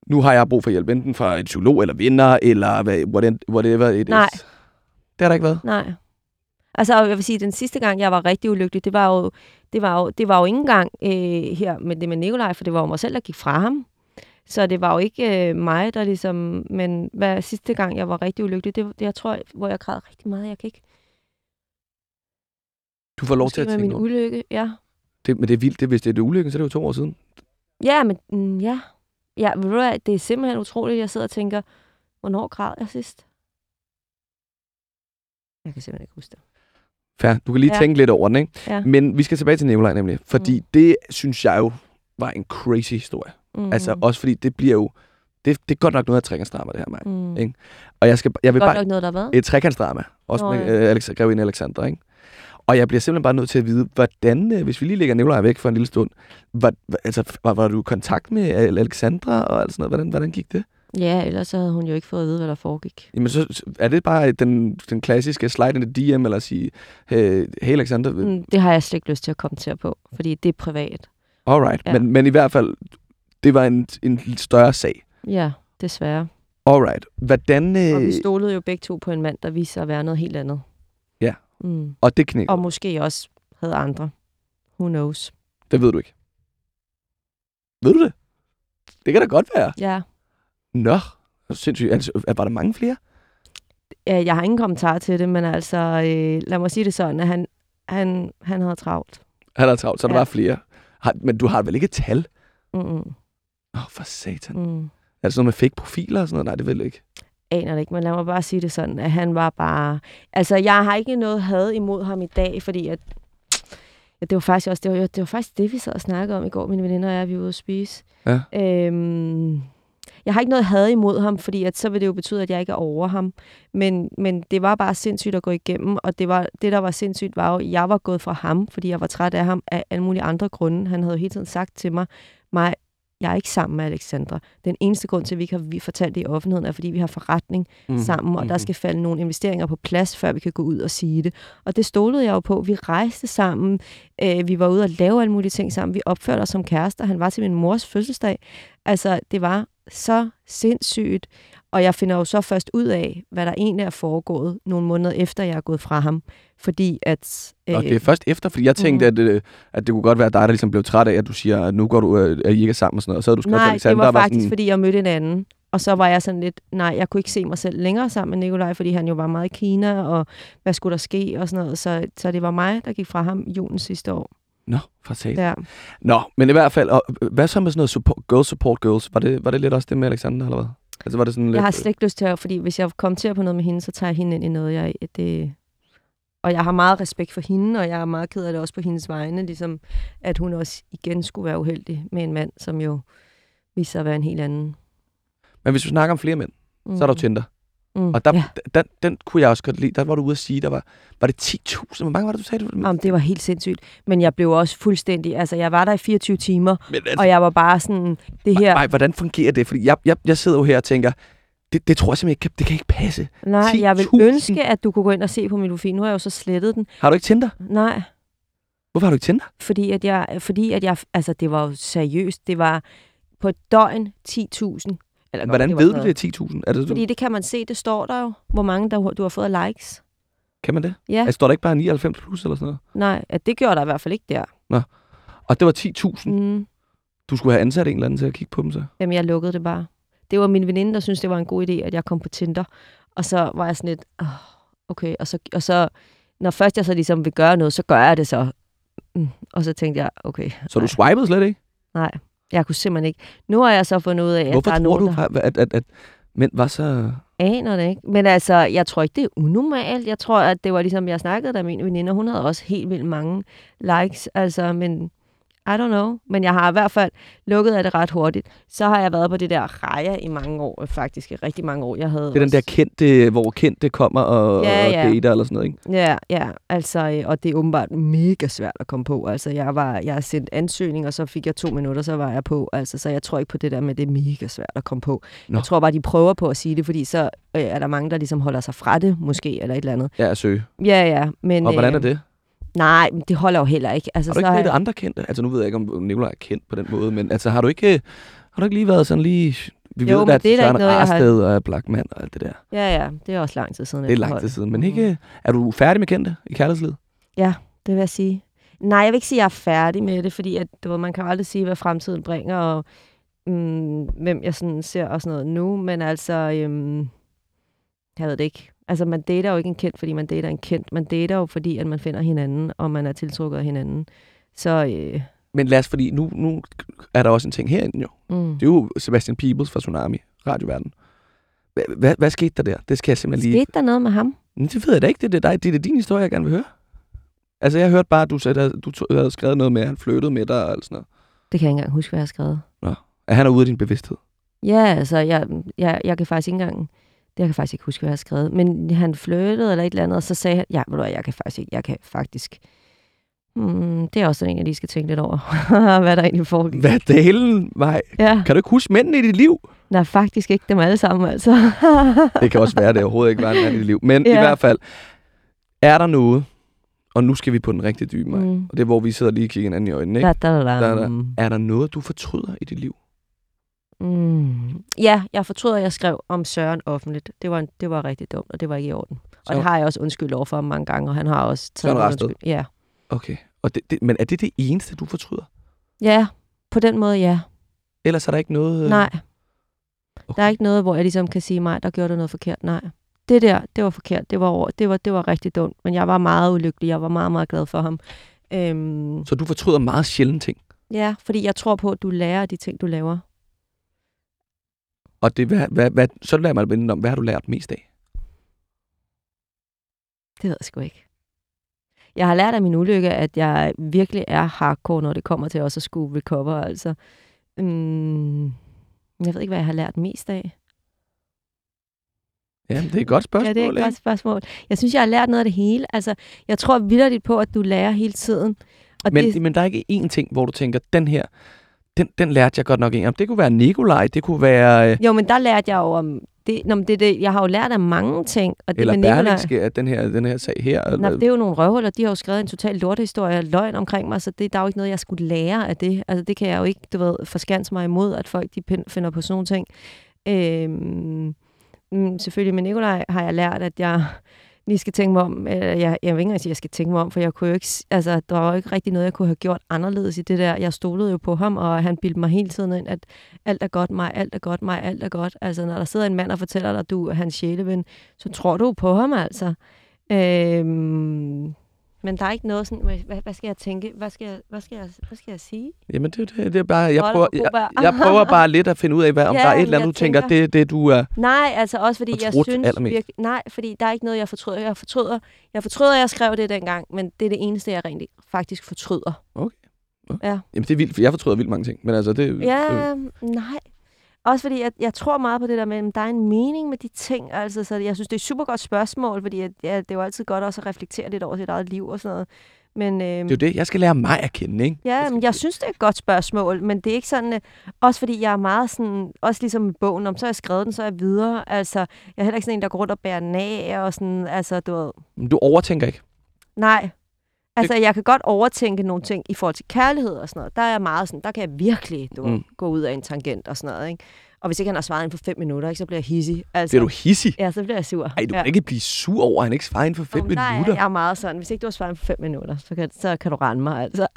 nu har jeg brug for hjælp, enten fra en psykolog eller venner, eller hvad, whatever, it Nej. is. Det har der ikke været. Nej. Altså, jeg vil sige, den sidste gang, jeg var rigtig ulykkelig, det var jo, det var jo, det var jo ikke engang øh, her med det med Nikolaj, for det var jo mig selv, der gik fra ham. Så det var jo ikke øh, mig, der ligesom... Men hvad, sidste gang, jeg var rigtig ulykkelig, det, det jeg tror, hvor jeg græd rigtig meget. Jeg kan ikke... Du får lov Måske til at tænke min over. ulykke, ja. det. Men det er vildt, det, hvis det er det ulykken, så er det jo to år siden. Ja, men mm, ja. Ja, ved du hvad, det er simpelthen utroligt, jeg sidder og tænker, hvornår græd jeg sidst? Jeg kan simpelthen ikke huske det. Fair. Du kan lige Ja. tænke lidt over den, ikke? Ja. Men vi skal tilbage til Nikolaj nemlig. Fordi Mm. det, synes jeg jo, var en crazy historie. Mm. Altså også fordi det bliver jo... Det, det er godt nok noget af et trekantsdrama, det her, Maja. mm. ikke? Og jeg, skal, jeg vil Godt bare... nok noget, der været. Et trekantsdrama. Også Nå, med øh, Alex, Grevinde Alexander, ikke? Og jeg bliver simpelthen bare nødt til at vide, hvordan, øh, hvis vi lige lægger Nikolaj væk for en lille stund, var, var- altså, var, var du i kontakt med Al- Alexandra og alt sådan noget? Hvordan, hvordan gik det? Ja, ellers så havde hun jo ikke fået at vide, hvad der foregik. Jamen, så er det bare den, den klassiske slide in the DM, eller sige, hey, hey Alexander, mm. Det har jeg slet ikke lyst til at kommentere på, fordi det er privat. alright. Ja. Men, men i hvert fald, det var en, en lidt større sag. Ja, desværre. Alright. Hvordan... Og Øh, vi stolede jo begge to på en mand, der viste sig at være noget helt andet. Ja. Mm. og det knækker. Og måske også havde andre. Who knows? Det ved du ikke. Ved du det? Det kan da godt være. Ja. Nå, sindssygt. Altså, var der mange flere? Ja, Jeg har ingen kommentar til det, men altså, øh, lad mig sige det sådan, at han, han, han havde travlt. Han er travlt, så der Ja. var flere. Har, men du har vel ikke et tal? Mm-mm. Åh, oh, for satan. Mm. Er det sådan noget med fake profiler og sådan noget? Nej, det vil jeg ikke. aner det ikke, men lad mig bare sige det sådan, at han var bare... Altså, jeg har ikke noget had imod ham i dag, fordi at... Ja, det var faktisk også det var, det var faktisk det, vi sad og snakkede om i går, mine veninder og jeg, vi var ude at spise. Ja. Øhm, jeg har ikke noget had imod ham, fordi at så vil det jo betyde, at jeg ikke er over ham. Men, men det var bare sindssygt at gå igennem, og det, var, det, der var sindssygt, var jo, at jeg var gået fra ham, fordi jeg var træt af ham af alle mulige andre grunde. Han havde jo hele tiden sagt til mig, mig jeg er ikke sammen med Alexandra. Den eneste grund til, at vi ikke har fortalt det i offentligheden, er, fordi vi har forretning mm. sammen, og der skal falde nogle investeringer på plads, før vi kan gå ud og sige det. Og det stolede jeg jo på. Vi rejste sammen, øh, vi var ude og lave alle mulige ting sammen, vi opførte os som kærester. Han var til min mors fødselsdag. Altså, det var så sindssygt. Og jeg finder jo så først ud af, hvad der egentlig er foregået nogle måneder efter, jeg er gået fra ham. Fordi at... Og det er først efter, fordi jeg tænkte, Mhm. at, øh, at det kunne godt være dig, der ligesom blev træt af, at du siger, at nu går du, øh, at I ikke er sammen og sådan noget. Og så havde du skrevet Nej, det var og faktisk, sådan, fordi jeg mødte en anden. Og så var jeg sådan lidt, nej, jeg kunne ikke se mig selv længere sammen med Nikolaj, fordi han jo var meget i Kina, og hvad skulle der ske og sådan noget. Så, så det var mig, der gik fra ham i julen sidste år. Nå, for satan. Ja. Nå, men i hvert fald, og, øh, hvad så med sådan noget support, girls support girls? Var det, var det lidt også det med Alexander, eller hvad? Altså var det sådan lidt... Jeg har slet ikke lyst til at, fordi hvis jeg kommenterer på noget med hende, så tager jeg hende ind i noget, jeg, det, og jeg har meget respekt for hende, og jeg er meget ked af det også på hendes vegne, ligesom at hun også igen skulle være uheldig med en mand, som jo viser sig at være en helt anden. Men hvis vi snakker om flere mænd, Mm. så er der jo Tinder. Mm. Og der, ja. den, den kunne jeg også godt lide. Der var du ude at sige, der var, var det 10.000? Hvor mange var det, du sagde? Det? Jamen, det var helt sindssygt. Men jeg blev også fuldstændig... Altså, jeg var der i 24 timer, Men altså, og jeg var bare sådan... Det her... Ej, hvordan fungerer det? Fordi jeg, jeg, jeg sidder jo her og tænker, det, det tror jeg simpelthen ikke, det kan ikke passe. Nej, jeg vil 10.000. ønske, at du kunne gå ind og se på min profil. Nu har jeg jo så slettet den. Har du ikke Tinder? Nej, Hvorfor har du ikke Tinder? fordi at jeg... Fordi at jeg altså, det var jo seriøst. Det var på et døgn 10.000. Eller, Hvordan ved du det er 10.000? Er det, Fordi det kan man se, det står der jo. Hvor mange der, du har fået likes. Kan man det? Ja, Altså, står der ikke bare 99 plus eller sådan noget? nej, at det gjorde der i hvert fald ikke der. Og det var 10.000. Mm. Du skulle have ansat en eller anden til at kigge på dem så. Jamen, jeg lukkede det bare. Det var min veninde, der syntes, det var en god idé, at jeg kom på Tinder. Og så var jeg sådan lidt, oh, okay. Og så, og så, når først jeg så ligesom vil gøre noget, så gør jeg det så. Mm. Og så tænkte jeg, okay, Så du Nej. swipede slet ikke? nej, jeg kunne simpelthen ikke. Nu har jeg så fundet ud af, at Hvorfor der er tror nogen, du, der at, at, at mænd var så... aner det ikke. Men altså, jeg tror ikke, det er unormalt. Jeg tror, at det var ligesom, jeg snakkede der med min veninde, og hun havde også helt vildt mange likes. Altså, men I don't know. Men jeg har i hvert fald lukket af det ret hurtigt. Så har jeg været på det der reje i mange år, faktisk i rigtig mange år. Jeg havde Det er den der også- kendte, hvor kendte kommer og, Ja, og ja. dater eller sådan noget, ikke? Ja, ja, altså, øh, og det er åbenbart mega svært at komme på. Altså, jeg var, jeg har sendt ansøgning, og så fik jeg to minutter, så var jeg på. Altså, så jeg tror ikke på det der med, det er mega svært at komme på. Nå. Jeg tror bare, de prøver på at sige det, fordi så øh, er der mange, der ligesom holder sig fra det, måske, eller et eller andet. Ja, at søge. Ja, ja, men... Og hvordan er øh, det? Nej, men det holder jo heller ikke. Altså, Har du ikke så datet andre kendte? Altså, nu ved jeg ikke, om Nicolaj er kendt på den måde, men altså, har du ikke, har du ikke lige været sådan lige... Vi Jo, ved, at det er Søren jeg har- Arsted og Blackman og alt det der. Ja, ja, det er også lang tid siden. Det er lang tid siden. Men ikke, er du færdig med kendte i kærlighedslivet? Det vil jeg sige. Nej, jeg vil ikke sige, at jeg er færdig med det, fordi at, du ved, man kan jo aldrig sige, hvad fremtiden bringer, og mm, hvem jeg sådan ser og sådan noget nu, men altså, øhm, jeg ved det ikke. Altså, man dater jo ikke en kendt, fordi man dater en kendt. Man dater jo, fordi at man finder hinanden, og man er tiltrukket af hinanden. Så, øh, Men lad os, fordi nu, nu er der også en ting herinde jo. mm. Det er jo Sebastian Peebles fra Tsunami, radioverden. Hvad, hvad, skete der der? Det skal jeg simpelthen lige... skete der noget med ham? Det ved jeg da ikke. Det er, dig. det er din historie, jeg gerne vil høre. Altså, jeg hørte bare, at du, sagde, at du havde skrevet noget med, at han flyttede med dig og sådan noget. Det kan jeg ikke engang huske, hvad jeg har skrevet. Han er ude af din bevidsthed. Ja, altså, jeg, jeg, jeg kan faktisk ikke engang... Det jeg kan faktisk ikke huske, hvad jeg har skrevet. Men han flyttede eller et eller andet, og så sagde han, ja, ved du hvad, jeg kan faktisk ikke, jeg kan faktisk... Hmm, det er også sådan en, jeg lige skal tænke lidt over, hvad der egentlig foregik. Hvad delen, Maj? Ja, Kan du ikke huske mændene i dit liv? nej, faktisk ikke dem alle sammen, altså. Det kan også være, det overhovedet ikke var en mand i dit liv. Men ja. i hvert fald, er der noget, og nu skal vi på den rigtige dybe. Mm. Og det er, hvor vi sidder lige og kigger hinanden i øjnene, ikke? Da, Da, da. da. Er der noget, du fortryder i dit liv? Mm. Ja, jeg fortryder, at jeg skrev om Søren offentligt. Det var, det var rigtig dumt, og det var ikke i orden. Og Så- det har jeg også undskyld over for ham mange gange, og han har også taget Søren undskyld. Ja. Okay. Og det, det, men er det det eneste, du fortryder? ja, på den måde, ja. Ellers er der ikke noget... øh, Nej, Okay. der er ikke noget, hvor jeg ligesom kan sige mig, der gjorde du noget forkert. Nej. Det der, det var forkert. Det var, over, det var, det var rigtig dumt. Men jeg var meget ulykkelig. Jeg var meget, meget glad for ham. Øhm, Så du fortryder meget sjældent ting. ja, fordi jeg tror på, at du lærer de ting, du laver. Og det, hvad, hvad, hvad, så lader mig minde om, hvad har du lært mest af? Det ved jeg sgu ikke. Jeg har lært af min ulykke, at jeg virkelig er hardcore, når det kommer til også at skulle recover. Altså, mm, jeg ved ikke, hvad jeg har lært mest af. Ja, det er et godt spørgsmål. ja, det er et ikke? godt spørgsmål. Jeg synes, jeg har lært noget af det hele. Altså, jeg tror vildt på, at du lærer hele tiden. Og Men, det, men der er ikke én ting, hvor du tænker, den her, den, den lærte jeg godt nok en om. Det kunne være Nikolaj, det kunne være... Øh, jo, men der lærte jeg jo om... Det, nå, det, det, jeg har jo lært af mange ting. Og det eller med at den her, den her sag her. Nå, det er jo nogle røvhuller. De har jo skrevet en total lortehistorie og løgn omkring mig, så det, der er jo ikke noget, jeg skulle lære af det. Altså, det kan jeg jo ikke, du ved, forskanse mig imod, at folk de finder på sådan nogle ting. Øhm, mm, selvfølgelig med Nikolaj har jeg lært, at jeg lige skal tænke mig om. eller jeg, jeg vil ikke engang sige, at jeg skal tænke mig om, for jeg kunne jo ikke, altså, der var jo ikke rigtig noget, jeg kunne have gjort anderledes i det der. Jeg stolede jo på ham, og han bildte mig hele tiden ind, at alt er godt mig, alt er godt mig, alt er godt. Altså, når der sidder en mand og fortæller dig, at du er hans sjæleven, så tror du på ham, altså. Øhm, men der er ikke noget sådan, hvad, hvad- skal jeg tænke? Hvad skal jeg, hvad skal jeg, hvad skal jeg sige? Jamen, det, det, det er bare... Jeg prøver, jeg, jeg prøver bare lidt at finde ud af, hvad, om Ja, der er et eller andet, du tænker, tænker- det det, du er... Nej, altså også fordi jeg synes allermest. virkelig, nej, fordi der er ikke noget, jeg fortryder. Jeg fortryder, jeg fortryder, at jeg skrev det dengang, men det er det eneste, jeg rent faktisk fortryder. Jamen, det er vildt, for jeg fortryder vildt mange ting. Men altså, det... Ja, nej. Også fordi, jeg, jeg tror meget på det der med, at der er en mening med de ting. Altså, så jeg synes, det er et super godt spørgsmål, fordi at, ja, det er jo altid godt også at reflektere lidt over sit eget liv og sådan noget. Men, øhm, det er jo det, jeg skal lære mig at kende, ikke? Ja, men jeg synes, det er et godt spørgsmål, men det er ikke sådan, øh, også fordi jeg er meget sådan, også ligesom med bogen, om så har jeg skrevet den, så er jeg videre. Altså, jeg er heller ikke sådan en, der går rundt og bærer af, og sådan, altså, du ved, Men Du overtænker ikke. nej. Altså, jeg kan godt overtænke nogle ting i forhold til kærlighed og sådan noget. Der er jeg meget sådan, der kan jeg virkelig du, Mm. gå ud af en tangent og sådan noget, ikke? Og hvis ikke han har svaret inden for fem minutter, ikke, så bliver jeg hissig. Altså, Bliver du hissig? Ja, så bliver jeg sur. Ej, du ja. kan ikke blive sur over, at han ikke svarer inden for fem men er minutter. Jeg er meget sådan, hvis ikke du har svaret inden for fem minutter, så kan, så kan du rende mig, altså.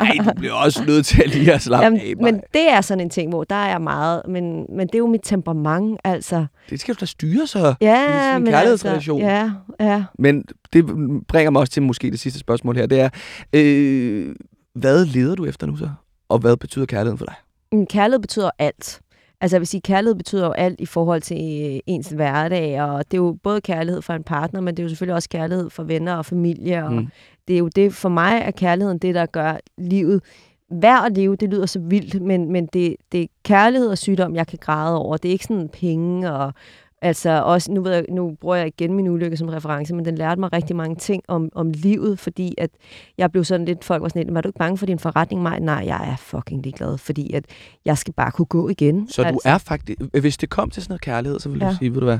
Ej, du bliver også nødt til at lige at slappe Jamen, af. men Maja. det er sådan en ting, hvor der er jeg meget, men, men det er jo mit temperament, altså. Det skal du da styre så. Ja, men kærlighedsrelation. Altså, ja, ja. Men det bringer mig også til måske det sidste spørgsmål her. Det er, øh, hvad leder du efter nu så? Og hvad betyder kærligheden for dig? Men Kærlighed betyder alt. Altså jeg vil sige, kærlighed betyder jo alt i forhold til øh, ens hverdag, og det er jo både kærlighed for en partner, men det er jo selvfølgelig også kærlighed for venner og familie, og Mm. mm. det er jo det, for mig er kærligheden det, der gør livet værd at leve, det lyder så vildt, men, men det, det er kærlighed og sygdom, jeg kan græde over. Det er ikke sådan penge og Altså også, nu, ved jeg, nu bruger jeg igen min ulykke som reference, men den lærte mig rigtig mange ting om, om livet, fordi at jeg blev sådan lidt, folk var sådan lidt, var du ikke bange for din forretning, Maj? Nej, jeg er fucking ligeglad, fordi at jeg skal bare kunne gå igen. Så altså, du er faktisk... Hvis det kom til sådan noget kærlighed, så vil du Ja. sige, ved du hvad?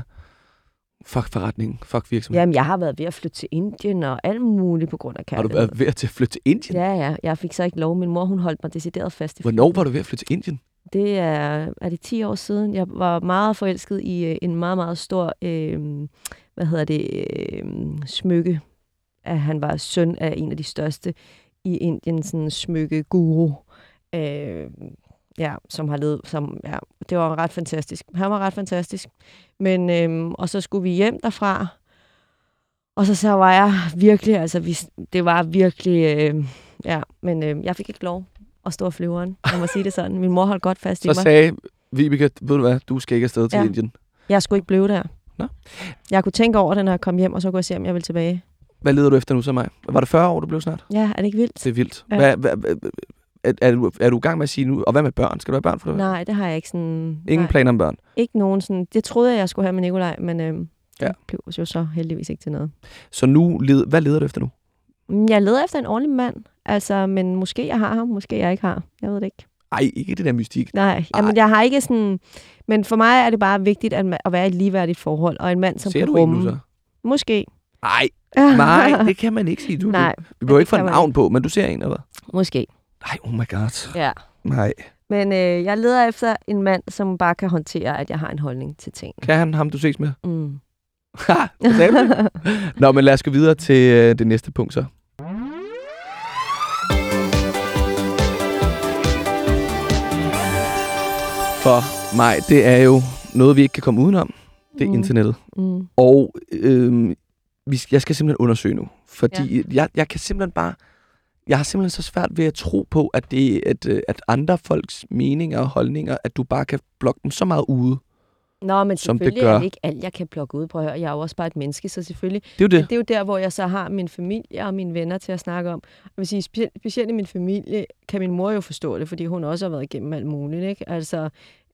Fuck forretning, fuck virksomhed. Jamen, jeg har været ved at flytte til Indien og alt muligt på grund af Har du kærlighed. været ved at flytte til Indien? Ja, ja. Jeg fik så ikke lov. Min mor, hun holdt mig decideret fast i Hvornår var du ved at flytte til Indien? Det er, er det 10 år siden. Jeg var meget forelsket i øh, en meget, meget stor, øh, hvad hedder det, øh, smykke. At han var søn af en af de største i Indien, sådan en smykke guru. Øh, ja, som har levet, som, ja, det var ret fantastisk. Han var ret fantastisk. Men, øhm, og så skulle vi hjem derfra, og så, så var jeg virkelig, altså, vi, det var virkelig, øh, ja, men øh, jeg fik ikke lov stå af flyveren, jeg må sige det sådan. Min mor holdt godt fast i Så mig. sagde Vibeke, ved du hvad, du skal ikke afsted til Ja. Indien. Jeg skulle ikke blive der. Nå. Jeg kunne tænke over det, når jeg kom hjem, og så kunne jeg se, om jeg ville tilbage. Hvad leder du efter nu så mig? Var det 40 år, du blev snart? Ja, er det ikke vildt? Det er vildt. Ja. Hvad, hvad, hvad, er, er, du, er du i gang med at sige nu, og hvad med børn? Skal du have børn for det? Nej, det har jeg ikke sådan... Ingen nej, planer om børn. Ikke nogen sådan... Det troede jeg, jeg skulle have med Nikolaj, men øh, Ja. det blev jo så heldigvis ikke til noget. Så nu, hvad leder du efter nu? Mm, Jeg leder efter en ordentlig mand, altså, men måske jeg har ham, måske jeg ikke har. Jeg ved det ikke. Ej, ikke det der mystik. Nej, jamen, jeg har ikke sådan... Men for mig er det bare vigtigt at, at være i et ligeværdigt forhold, og en mand, som Ser kan du rumme. så? Måske. Nej, nej, det kan man ikke sige. Du, Nej, du, vi behøver ikke få navn på, men du ser en, eller hvad? måske. Nej, oh my god. Ja. Nej. Men øh, jeg leder efter en mand, som bare kan håndtere, at jeg har en holdning til ting. Kan han ham, du ses med? Mm. Ha, du? Nå, men lad os gå videre til øh, det næste punkt så. For mig, det er jo noget, vi ikke kan komme udenom. Det er Mm. internettet. Mm. Og skal- jeg skal simpelthen undersøge nu. Fordi ja. jeg, jeg kan simpelthen bare... Jeg har simpelthen så svært ved at tro på, at, det, at, øh, at andre folks meninger og holdninger, at du bare kan blokke dem så meget ude. Nå, men Som det selvfølgelig er gør. det ikke alt, jeg kan plukke ud. Prøv at høre, jeg er jo også bare et menneske, så selvfølgelig. Det er jo Men det. det er jo der, hvor jeg så har min familie og mine venner til at snakke om. Jeg vil sige, specielt, specielt i min familie kan min mor jo forstå det, fordi hun også har været igennem alt muligt, ikke? Altså,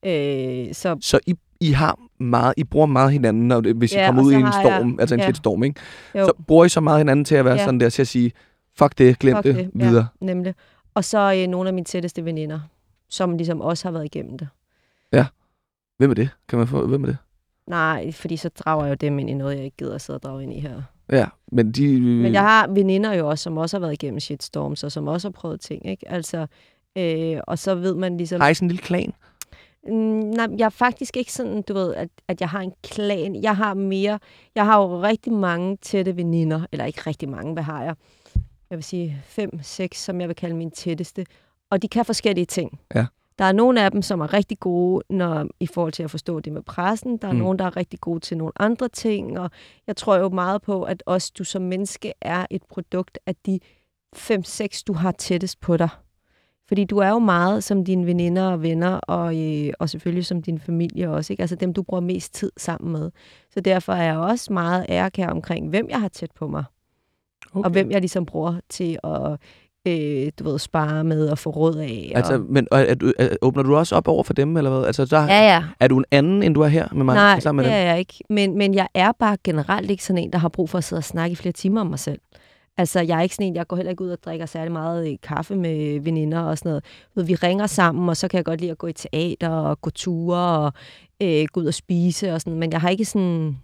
øh, så Så I, I har meget, I bruger meget hinanden, når det, hvis I Ja, kommer og ud i en har jeg- storm, altså en ja. ja. storm, ikke? jo, Så bruger I så meget hinanden til at være Ja. ja. sådan der, til at sige, fuck det, glem fuck det, det. videre. Ja, nemlig. Og så øh, nogle af mine tætteste veninder, som ligesom også har været igennem det. Hvem er det? Kan man få, hvem er det? Nej, fordi så drager jeg jo dem ind i noget, jeg ikke gider at sidde og drage ind i her. Ja, men de... Men jeg har veninder jo også, som også har været igennem shitstorms, og som også har prøvet ting, ikke? Altså, øh, og så ved man ligesom... Har I sådan en lille klan? Mm, nej, jeg er faktisk ikke sådan, du ved, at, at jeg har en klan. Jeg har mere... Jeg har jo rigtig mange tætte veninder, eller ikke rigtig mange, hvad har jeg? Jeg vil sige fem, seks, som jeg vil kalde mine tætteste. Og de kan forskellige ting. Ja. Der er nogle af dem, som er rigtig gode når, i forhold til at forstå det med pressen. Der er Mm. nogle, der er rigtig gode til nogle andre ting. Og jeg tror jo meget på, at også du som menneske er et produkt af de fem, seks, du har tættest på dig. Fordi du er jo meget som dine veninder og venner, og, øh, og selvfølgelig som din familie også. Ikke? Altså dem, du bruger mest tid sammen med. Så derfor er jeg også meget ærkær omkring, hvem jeg har tæt på mig. Okay. Og hvem jeg ligesom bruger til at øh, du ved, spare med og få råd af. Altså, og... men og er, du, er, åbner du også op over for dem, eller hvad? Altså, der, Ja, ja. er du en anden, end du er her med mig? Nej, sammen med det dem? er jeg ikke. Men, men jeg er bare generelt ikke sådan en, der har brug for at sidde og snakke i flere timer om mig selv. Altså, jeg er ikke sådan en, jeg går heller ikke ud og drikker særlig meget øh, kaffe med veninder og sådan noget. Vi ringer sammen, og så kan jeg godt lide at gå i teater og gå ture og øh, gå ud og spise og sådan. Men jeg har ikke sådan...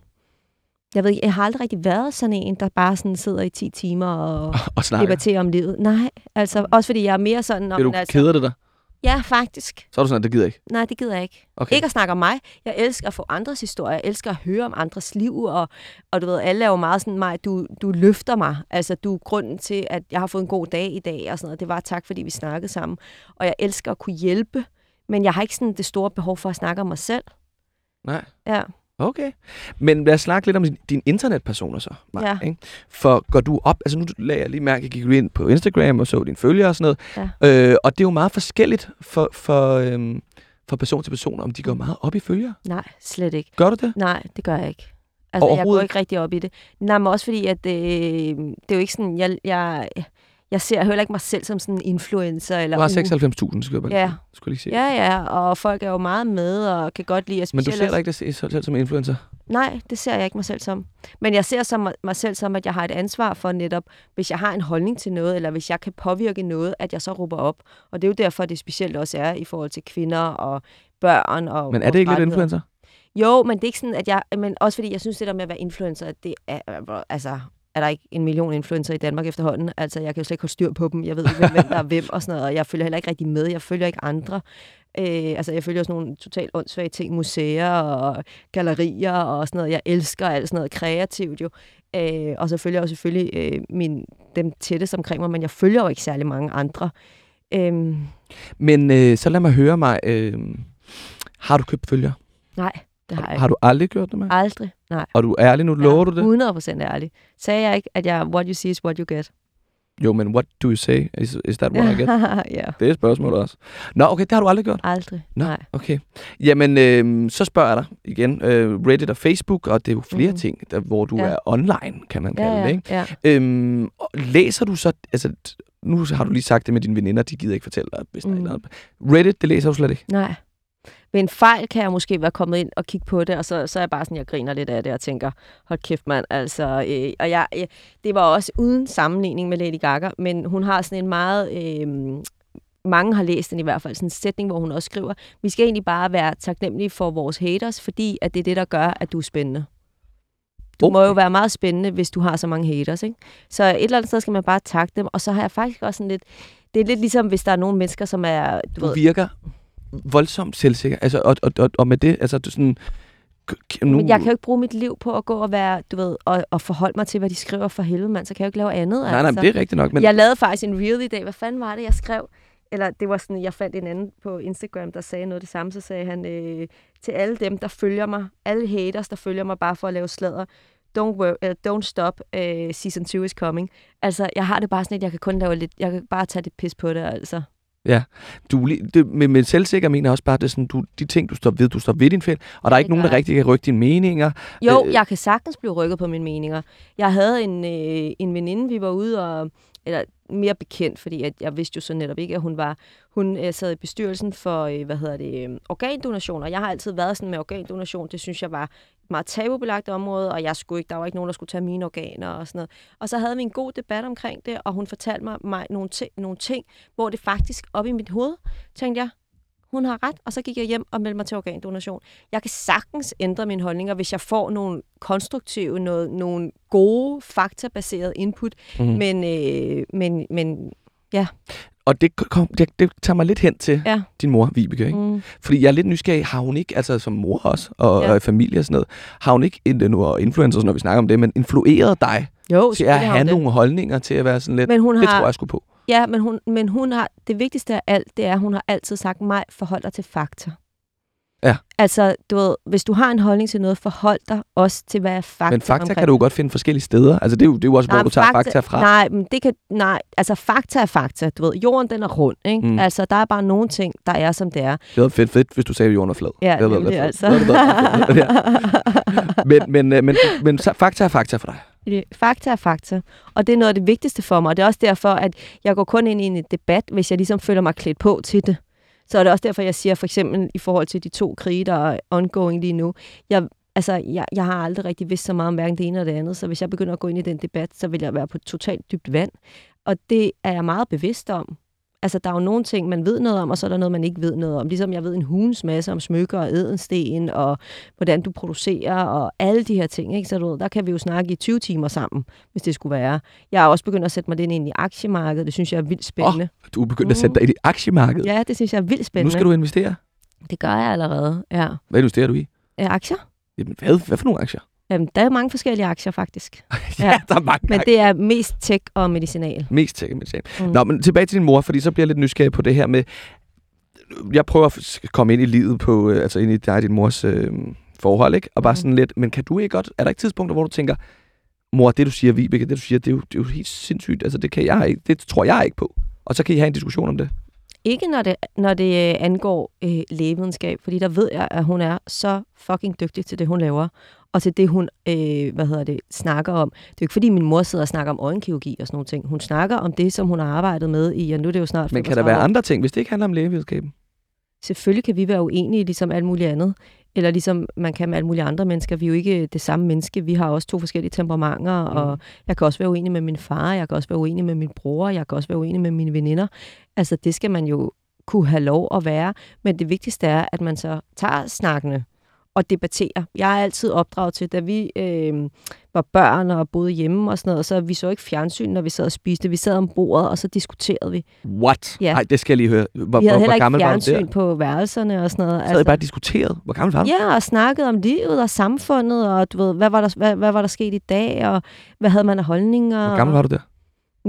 Jeg ved ikke, jeg har aldrig rigtig været sådan en, der bare sådan sidder i 10 timer og Og snakker. debatterer om livet. Nej, altså også fordi jeg er mere sådan... Bliver du altså, keder det dig? Ja, faktisk. Så er du sådan, at det gider ikke. Nej, det gider jeg ikke. Okay. Ikke at snakke om mig. Jeg elsker at få andres historier. Jeg elsker at høre om andres liv. Og, og du ved, alle er jo meget sådan, mig, du, du løfter mig. Altså, du er grunden til, at jeg har fået en god dag i dag. Og sådan noget. Det var tak, fordi vi snakkede sammen. Og jeg elsker at kunne hjælpe. Men jeg har ikke sådan det store behov for at snakke om mig selv. Nej. Ja. Okay. Men lad os snakke lidt om din- dine internetpersoner så, Maja, Ja. ikke? For går du op, altså nu lagde jeg lige mærke, jeg gik ind på Instagram og så dine følgere og sådan noget, ja. øh, og det er jo meget forskelligt for, for, øhm, fra person til person, om de går meget op i følgere. Nej, slet ikke. Gør du det? Nej, det gør jeg ikke. Altså, jeg går ikke rigtig op i det. Nej, men også fordi, at øh, det er jo ikke sådan, jeg, jeg, jeg ser heller ikke mig selv som sådan en influencer. Eller Du har uh, 96.000, skal jeg bare Ja. jeg lige se. Ja, ja, og folk er jo meget med, og kan godt lide at Men du ser dig ikke dig selv som influencer? Nej, det ser jeg ikke mig selv som. Men jeg ser som, mig selv som, at jeg har et ansvar for netop, hvis jeg har en holdning til noget, eller hvis jeg kan påvirke noget, at jeg så råber op. Og det er jo derfor, det specielt også er i forhold til kvinder og børn. Og, Men er det ikke lidt influencer? Jo, men det er ikke sådan, at jeg... Men også fordi, jeg synes, det der med at være influencer, det er... Altså, er der ikke en million influencer i Danmark efterhånden? Altså, jeg kan jo slet ikke holde styr på dem. Jeg ved ikke, hvem, der er hvem og sådan noget. Og jeg følger heller ikke rigtig med. Jeg følger ikke andre. Øh, altså, jeg følger sådan nogle totalt åndssvage ting. Museer og gallerier og sådan noget. Jeg elsker alt sådan noget kreativt jo. Øh, og så følger jeg jo selvfølgelig øh, min, dem tættest omkring mig, men jeg følger jo ikke særlig mange andre. Øhm, Men øh, så lad mig høre mig. Øh, har du købt følger? nej, det har jeg ikke. Har du aldrig gjort det med? Aldrig. Nej. Og du er ærlig nu, lover du det? 100 procent ærlig. Sagde jeg ikke, at jeg, what you see is what you get? Jo, men what do you say? Is, is that what I get? ja, Det er et spørgsmål også. Nå, okay, det har du aldrig gjort. aldrig. Nå. Nej. Okay. Jamen, øh, så spørger jeg dig igen. Øh, Reddit og Facebook, og det er jo flere Mhm. ting, der, hvor du Ja. er online, kan man kalde Ja, det, ja, ikke? ja. Øhm, og læser du så, altså, nu har du lige sagt det med dine veninder, de gider ikke fortælle dig, hvis mm. der er Mm. et eller andet. Reddit, det læser du slet ikke. Nej. Ved en fejl kan jeg måske være kommet ind og kigge på det, og så, så er jeg bare sådan, jeg griner lidt af det og tænker, hold kæft mand, altså. Øh, og jeg, øh, det var også uden sammenligning med Lady Gaga, men hun har sådan en meget... Øh, mange har læst den i hvert fald, sådan en sætning, hvor hun også skriver, vi skal egentlig bare være taknemmelige for vores haters, fordi at det er det, der gør, at du er spændende. Du okay. må jo være meget spændende, hvis du har så mange haters, ikke? Så et eller andet sted skal man bare takke dem, og så har jeg faktisk også sådan lidt, det er lidt ligesom, hvis der er nogle mennesker, som er, du, Du ved, virker voldsomt selvsikker. Altså, og, og, og, og med det, altså, du sådan... Nu, Men jeg kan jo ikke bruge mit liv på at gå og være, du ved, og, og forholde mig til, hvad de skriver for helvede, mand. Så kan jeg jo ikke lave andet. Nej, nej, altså. det er rigtigt nok. Men, Jeg lavede faktisk en reel i dag. Hvad fanden var det, jeg skrev? Eller det var sådan, jeg fandt en anden på Instagram, der sagde noget det samme. Så sagde han øh, til alle dem, der følger mig, alle haters, der følger mig bare for at lave sladder, don't, work, uh, don't stop, uh, season 2 is coming. Altså, jeg har det bare sådan, at jeg kan kun lave lidt, jeg kan bare tage lidt pis på det, altså. Du, er lige- det, med, med selvsikker mener også bare, at det er sådan, du, de ting, du står ved, du står ved din felt, og der er Ja, ikke nogen, der rigtig kan rykke dine meninger. Jo, Øh, jeg kan sagtens blive rykket på mine meninger. Jeg havde en, øh, en veninde, vi var ude og, eller mere bekendt, fordi at jeg vidste jo så netop ikke, at hun var, hun øh, sad i bestyrelsen for, øh, hvad hedder det, øh, organdonation, og jeg har altid været sådan med organdonation, det synes jeg var et meget tabubelagt område, og jeg skulle ikke, der var ikke nogen, der skulle tage mine organer og sådan noget. Og så havde vi en god debat omkring det, og hun fortalte mig, mig nogle, ting, nogle ting, hvor det faktisk op i mit hoved, tænkte jeg, hun har ret, og så gik jeg hjem og meldte mig til organdonation. Jeg kan sagtens ændre mine holdninger, hvis jeg får nogle konstruktive, noget, nogle gode, faktabaserede input. Mm. Men, øh, men, men Og det, kom, det, det tager mig lidt hen til Ja. din mor, Vibeke. Ikke? mm, Fordi jeg er lidt nysgerrig, har hun ikke, altså som mor også, og, Ja. ja. og familie og sådan noget, har hun ikke, nu og influencer, når vi snakker om det, men influeret dig jo, til at have det. nogle holdninger, til at være sådan lidt, Men hun det har, tror jeg sgu på. Ja, men hun, men hun har, det vigtigste af alt, det er, at hun har altid sagt mig, forhold dig til fakta. Ja. Altså, du ved, hvis du har en holdning til noget, forhold dig også til, hvad er fakta Men fakta omkring kan du jo godt finde forskellige steder. Altså det er jo, det er jo også, hvor men du tager fakta, fra. Nej, men det kan, nej, altså fakta er fakta. Du ved, jorden den er rund, ikke? Mm. Mm. Altså, der er bare nogle ting, der er, som det er. Det var fedt, fedt, hvis du sagde, at jorden er flad. Ja, det været nemlig altså. Det. Ja. Men, men, øh, men, men så- fakta er fakta for dig. Fakta er fakta. Og det er noget af det vigtigste for mig. Og det er også derfor, at jeg går kun ind i en debat, hvis jeg ligesom føler mig klædt på til det. Så er det også derfor, jeg siger for eksempel i forhold til de to krige, der er ongoing lige nu. Jeg, altså, jeg, jeg har aldrig rigtig vidst så meget om hverken det ene eller det andet. Så hvis jeg begynder at gå ind i den debat, så vil jeg være på totalt dybt vand. Og det er jeg meget bevidst om. Altså, der er jo nogle ting, man ved noget om, og så er der noget, man ikke ved noget om. Ligesom jeg ved en huns masse om smykker og edensten, og hvordan du producerer, og alle de her ting. Ikke? Så du ved, der kan vi jo snakke i 20 timer sammen, hvis det skulle være. Jeg har også begyndt at sætte mig lidt ind i aktiemarkedet. Det synes jeg er vildt spændende. Du er begyndt at sætte dig i det aktiemarked. Ja, det synes jeg er vildt spændende. Nu skal du investere. Det gør jeg allerede, ja. Hvad investerer du i? Øh, aktier? Jamen, hvad, hvad for nogle aktier? Jamen, der er mange forskellige aktier, faktisk. ja, Ja. der er mange Men det er mest tech og medicinal. Mest tech medicinal. Mm. Nå, men tilbage til din mor, fordi så bliver jeg lidt nysgerrig på det her med... Jeg prøver at komme ind i livet på, øh, altså ind i dig og din mors øh, forhold, ikke? Og bare Mhm. sådan lidt, men kan du ikke godt... Er der ikke tidspunkter, hvor du tænker, mor, det du siger, Vibeke, det du siger, det er jo, det er jo helt sindssygt. Altså, det kan jeg ikke, det tror jeg ikke på. Og så kan I have en diskussion om det. Ikke når det, når det øh, angår øh, lægevidenskab, fordi der ved jeg, at hun er så fucking dygtig til det, hun laver, og til det, hun øh, hvad hedder det, snakker om. Det er jo ikke, fordi min mor sidder og snakker om øjenkirurgi og sådan nogle ting. Hun snakker om det, som hun har arbejdet med i, og nu er det jo snart Men kan der 35 være år. andre ting, hvis det ikke handler om lægevidenskaben? Selvfølgelig kan vi være uenige, ligesom alt muligt andet. Eller ligesom man kan med alle mulige andre mennesker. Vi er jo ikke det samme menneske. Vi har også to forskellige temperamenter, mm. og jeg kan også være uenig med min far, jeg kan også være uenig med min bror, jeg kan også være uenig med mine veninder. Altså, det skal man jo kunne have lov at være. Men det vigtigste er, at man så tager snakkene og debatterer. Jeg er altid opdraget til, da vi øh, var børn og boede hjemme og sådan noget, så vi så ikke fjernsyn, når vi sad og spiste. Vi sad om bordet, og så diskuterede vi. What? Ja. Nej, det skal jeg lige høre. Hvor, Vi havde hvor, heller ikke fjernsyn på værelserne og sådan noget. Så havde I bare diskuteret. Hvor gammel var du? Ja, og snakket om livet og samfundet, og du ved, hvad var der, hvad, hvad var der sket i dag, og hvad havde man af holdninger. Hvor gammel var du der?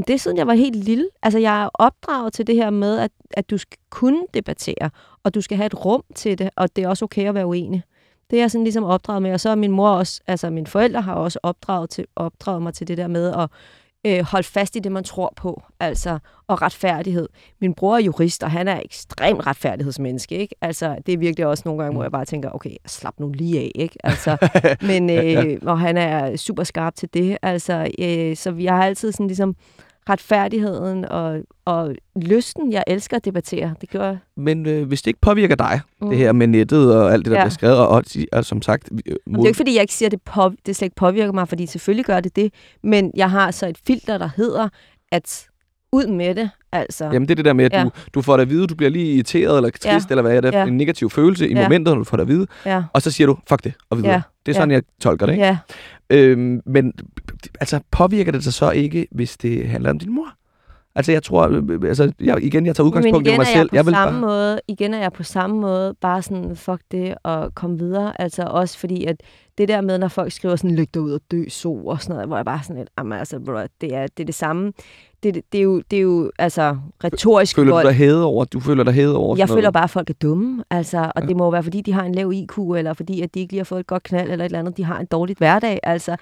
Det er siden jeg var helt lille. Altså, jeg er opdraget til det her med, at, at du skal kunne debattere, og du skal have et rum til det, og det er også okay at være uenig. Det er jeg sådan ligesom opdraget med, og så er min mor også, altså mine forældre har også opdraget, til, opdraget mig til det der med at øh, holde fast i det, man tror på, altså, og retfærdighed. Min bror er jurist, og han er ekstremt retfærdighedsmenneske, ikke? Altså, det er virkelig også nogle gange, hvor jeg bare tænker, okay, slap nu lige af, ikke? Altså, men, øh, og han er super skarp til det, altså, øh, så vi har altid sådan ligesom retfærdigheden og, og lysten. Jeg elsker at debattere. Det gør Men øh, hvis det ikke påvirker dig, mm. det her med nettet og alt det, der Ja. bliver skrevet, og, og, og som sagt... øh, Mod... Det er jo ikke, fordi jeg ikke siger, at det, på, det slet ikke påvirker mig, fordi selvfølgelig gør det det. Men jeg har så et filter, der hedder, at ud med det. Altså, Jamen det er det der med, at Ja. du, du får det at vide, du bliver lige irriteret eller trist, Ja. eller hvad er det, Ja. en negativ følelse i Ja. momentet, når du får det at vide, ja, og så siger du, fuck det, og videre. Ja. Det er sådan, jeg tolker det, ikke? ja. Øhm, men altså, påvirker det dig så ikke, hvis det handler om din mor? Altså, jeg tror, øh, altså, jeg, igen, jeg tager udgangspunkt i mig selv. jeg på vil samme bare... måde, igen er jeg på samme måde bare sådan, fuck det, og komme videre. Altså også fordi, at det der med, når folk skriver sådan, læg dig ud og dø, so, og sådan noget, hvor jeg bare sådan lidt, jamen altså, bro, det er det, er det samme. Det, det, er jo, det er jo, altså, retorisk Føler du vold. dig hævet over? Du føler dig hævet over? Jeg føler noget? bare, at folk er dumme, altså, og Ja. det må være, fordi de har en lav IQ, eller fordi, at de ikke lige har fået et godt knald, eller et eller andet, de har en dårligt hverdag, altså.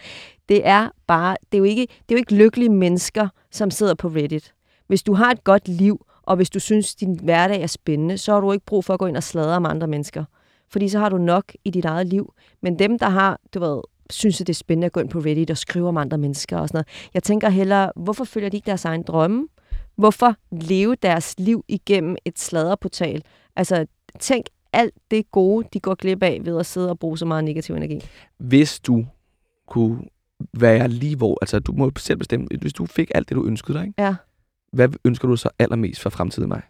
Det er bare, det er jo ikke, det er jo ikke lykkelige mennesker, som sidder på Reddit. Hvis du har et godt liv, og hvis du synes, din hverdag er spændende, så har du ikke brug for at gå ind og sladre om andre mennesker. Fordi så har du nok i dit eget liv. Men dem, der har, du ved, synes, at det er spændende at gå ind på Reddit og skrive om andre mennesker og sådan noget. Jeg tænker hellere, hvorfor følger de ikke deres egen drømme? Hvorfor leve deres liv igennem et sladderportal? Altså, tænk alt det gode, de går glip af ved at sidde og bruge så meget negativ energi. Hvis du kunne være lige hvor, altså du må selv bestemme, hvis du fik alt det, du ønskede dig, ikke? Ja. hvad ønsker du så allermest for fremtiden mig?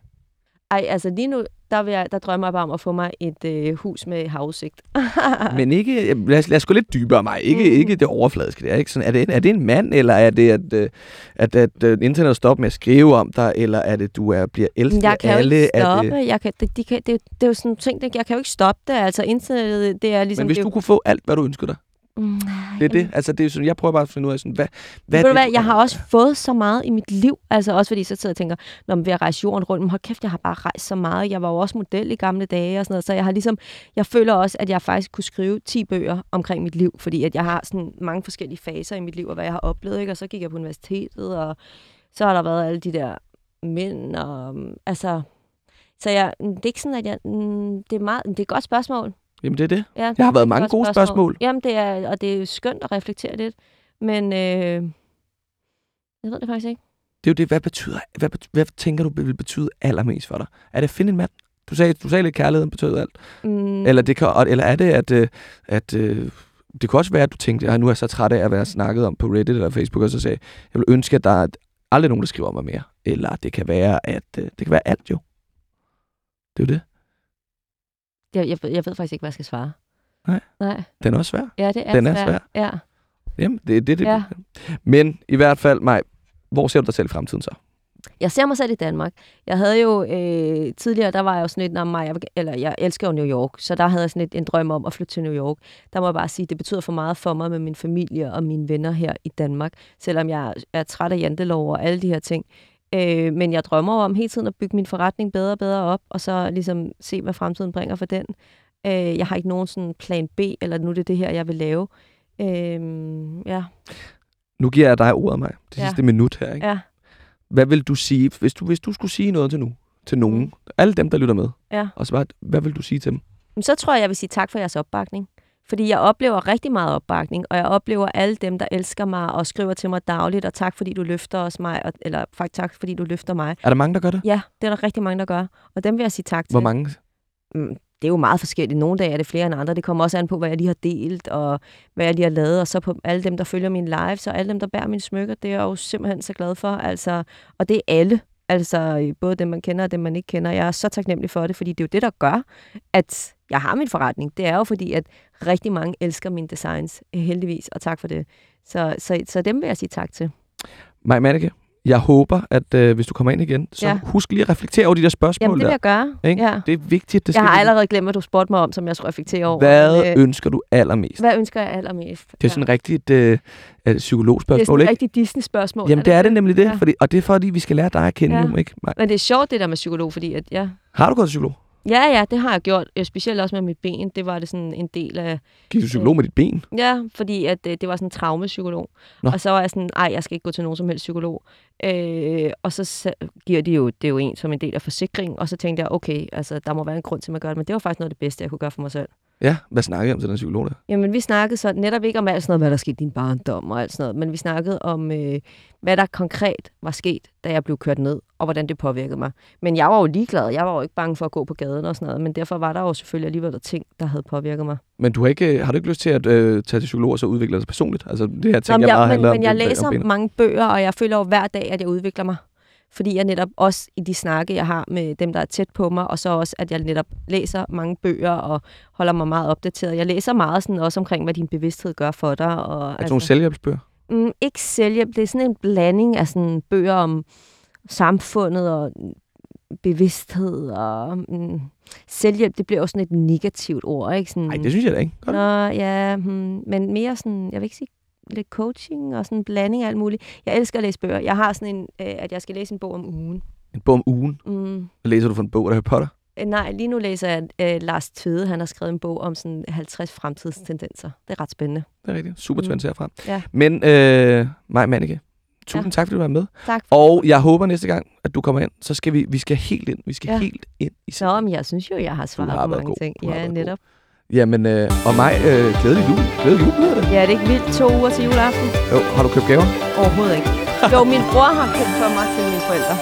Ej, altså lige nu, der, vil jeg, der drømmer jeg bare om at få mig et øh, hus med havudsigt. Men ikke, lad os, lad os gå lidt dybere mig. Ikke, Mm. ikke det overfladiske der. Ikke? Sådan, er, det, er det en mand, eller er det, at, øh, at, at, at internet stopper med at skrive om dig, eller er det, du er, bliver elsket Jeg kan af alle? ikke Er stoppe. det, Jeg kan, det, de kan, det, det er jo sådan nogle ting, der, jeg kan jo ikke stoppe det. Altså internettet, det er ligesom... men hvis du jo- kunne få alt, hvad du ønskede dig, Mm, det er det. Altså, det er sådan, jeg prøver bare at finde ud af, sådan, hvad, hvad Ved er du det, hvad, jeg har også fået så meget i mit liv, altså også fordi så sidder jeg og tænker, når man ved at rejse jorden rundt, men hold kæft, jeg har bare rejst så meget. Jeg var jo også model i gamle dage og sådan noget, så jeg har ligesom, jeg føler også, at jeg faktisk kunne skrive 10 bøger omkring mit liv, fordi at jeg har sådan mange forskellige faser i mit liv, og hvad jeg har oplevet, ikke? og så gik jeg på universitetet, og så har der været alle de der mænd, og altså, så jeg, det er ikke sådan, at jeg, mm, det er meget, det er et godt spørgsmål. Jamen, det er det. Ja, har det er været et mange gode spørgsmål. Jamen, det er, og det er skønt at reflektere lidt. Men øh, jeg ved det faktisk ikke. Det er jo det, hvad betyder, hvad, hvad tænker du vil betyde allermest for dig? Er det at finde en mand? Du sagde, du sagde lidt, kærligheden betød alt. Mm, Eller, det kan, eller er det, at, øh, at øh, det kan også være, at du tænkte, at nu er jeg så træt af at være snakket om på Reddit eller Facebook, og så sagde, jeg vil ønske, at der er aldrig nogen, der skriver om mig mere. Eller det kan være, at øh, det kan være alt jo. Det er jo det. Jeg, jeg, ved- jeg ved faktisk ikke, hvad jeg skal svare. Nej. Nej. Den er også svær. Ja, det er Den er svært. svær. Ja. Jamen, det er det, det. Ja. Men i hvert fald, mig, hvor ser du dig selv i fremtiden så? Jeg ser mig selv i Danmark. Jeg havde jo øh, tidligere, der var jeg jo sådan lidt, "Nå, mig, jeg, eller jeg elsker jo New York, så der havde jeg sådan lidt en drøm om at flytte til New York. Der må jeg bare sige, det betyder for meget for mig med min familie og mine venner her i Danmark, selvom jeg er træt af jantelov og alle de her ting. Øh, men jeg drømmer om hele tiden at bygge min forretning bedre og bedre op, og så ligesom se, hvad fremtiden bringer for den. Øh, jeg har ikke nogen sådan plan B, eller nu er det det her, jeg vil lave. Øh, ja, Nu giver jeg dig ordet, mig. Det Ja. sidste minut her, ikke? ja, Hvad vil du sige, hvis du, hvis du skulle sige noget til nu, til nogen, alle dem, der lytter med, ja. og så bare, hvad vil du sige til dem? Så tror jeg, jeg vil sige tak for jeres opbakning. Fordi jeg oplever rigtig meget opbakning, og jeg oplever alle dem, der elsker mig og skriver til mig dagligt, og tak fordi du løfter os mig, og, eller faktisk tak fordi du løfter mig. Er der mange, der gør det? Ja, det er der rigtig mange, der gør, og dem vil jeg sige tak til. Hvor mange? Mm, Det er jo meget forskelligt. Nogle dage er det flere end andre. Det kommer også an på, hvad jeg lige har delt, og hvad jeg lige har lavet, og så på alle dem, der følger mine lives, og alle dem, der bærer mine smykker, det er jeg jo simpelthen så glad for. Altså, og det er alle. Altså både dem, man kender og dem, man ikke kender. Jeg er så taknemmelig for det, fordi det er jo det, der gør, at jeg har min forretning. Det er jo fordi, at rigtig mange elsker mine designs, heldigvis, og tak for det. Så, så, så dem vil jeg sige tak til. Maj Manneke, jeg håber, at øh, hvis du kommer ind igen, så Ja. husk lige at reflektere over de der spørgsmål Jamen, det vil der. jeg gøre. Ikke? Ja. Det er vigtigt. Det Jeg har allerede glemt, hvad du spurgte mig om, som jeg skulle reflektere over. Hvad øh, ønsker du allermest? hvad ønsker jeg allermest? Det er sådan et rigtigt øh, øh, det er psykologspørgsmål, sådan et ikke? rigtigt Disney-spørgsmål. Jamen, det er det nemlig det, Ja. fordi, og det er fordi, vi skal lære dig at kende, Ja. jo, ikke? Nej. Men det er sjovt, det der med psykolog, fordi at, ja, Har du gået til psykolog? Ja, ja, det har jeg gjort. Øh, Specielt også med mit ben. Det var det sådan en del af... Gik du psykolog med dit ben? Ja, fordi at, øh, det var sådan en traumapsykolog. Nå. Og så var jeg sådan, ej, jeg skal ikke gå til nogen som helst psykolog. Øh, og så giver de jo, det er jo en som en del af forsikring. Og så tænkte jeg, okay, altså, der må være en grund til, at man gør det. Men det var faktisk noget af det bedste, jeg kunne gøre for mig selv. Ja, hvad snakker jeg om til den psykolog der? Jamen, vi snakkede så netop ikke om alt sådan noget, hvad der skete i din barndom og alt sådan noget, men vi snakkede om, øh, hvad der konkret var sket, da jeg blev kørt ned, og hvordan det påvirkede mig. Men jeg var jo ligeglad. Jeg var jo ikke bange for at gå på gaden og sådan noget, men derfor var der jo selvfølgelig alligevel der ting, der havde påvirket mig. Men du har, ikke, har du ikke lyst til at øh, tage til psykolog og så udvikle dig personligt? Altså, det her Nå, tænker men, jeg meget jeg, men, handler om men jeg om læser benet. mange bøger, og jeg føler jo hver dag, at jeg udvikler mig. Fordi jeg netop også i de snakke, jeg har med dem, der er tæt på mig, og så også, at jeg netop læser mange bøger og holder mig meget opdateret. Jeg læser meget sådan også omkring, hvad din bevidsthed gør for dig. Og, Er det nogle selvhjælpsbøger? Mm, ikke selvhjælp. Det er sådan en blanding af sådan bøger om samfundet og bevidsthed og mm, selvhjælp. Det bliver jo sådan et negativt ord, ikke? Sådan, Nej, det synes jeg da ikke. Godt. Nå, ja, hmm, men mere sådan, jeg vil ikke sige lidt coaching og sådan en blanding af alt muligt. Jeg elsker at læse bøger. Jeg har sådan en, øh, at jeg skal læse en bog om ugen. En bog om ugen. Mm. Hvad læser du for en bog, der Harry Potter? Øh, Nej, lige nu læser jeg øh, Lars Tvede. Han har skrevet en bog om sådan 50 fremtidstendenser. Det er ret spændende. Det er rigtigt. Super Mm. spændende herfra. Ja. Men øh, Maj Manneke, tusind Ja. tak, fordi du var med. Tak. For Og jeg håber næste gang, at du kommer ind, så skal vi, vi skal helt ind. Vi skal Ja. helt ind i Nå, sagen. men jeg synes jo, jeg har svaret har på mange god. ting. Ja, været god. Jamen, øh, og mig, øh, glædelig jul. Glædelig jul, hedder det. Ja, er det ikke vildt to uger til juleaften? Jo, har du købt gaver? Overhovedet ikke. Jo, min bror har købt for mig til mine forældre.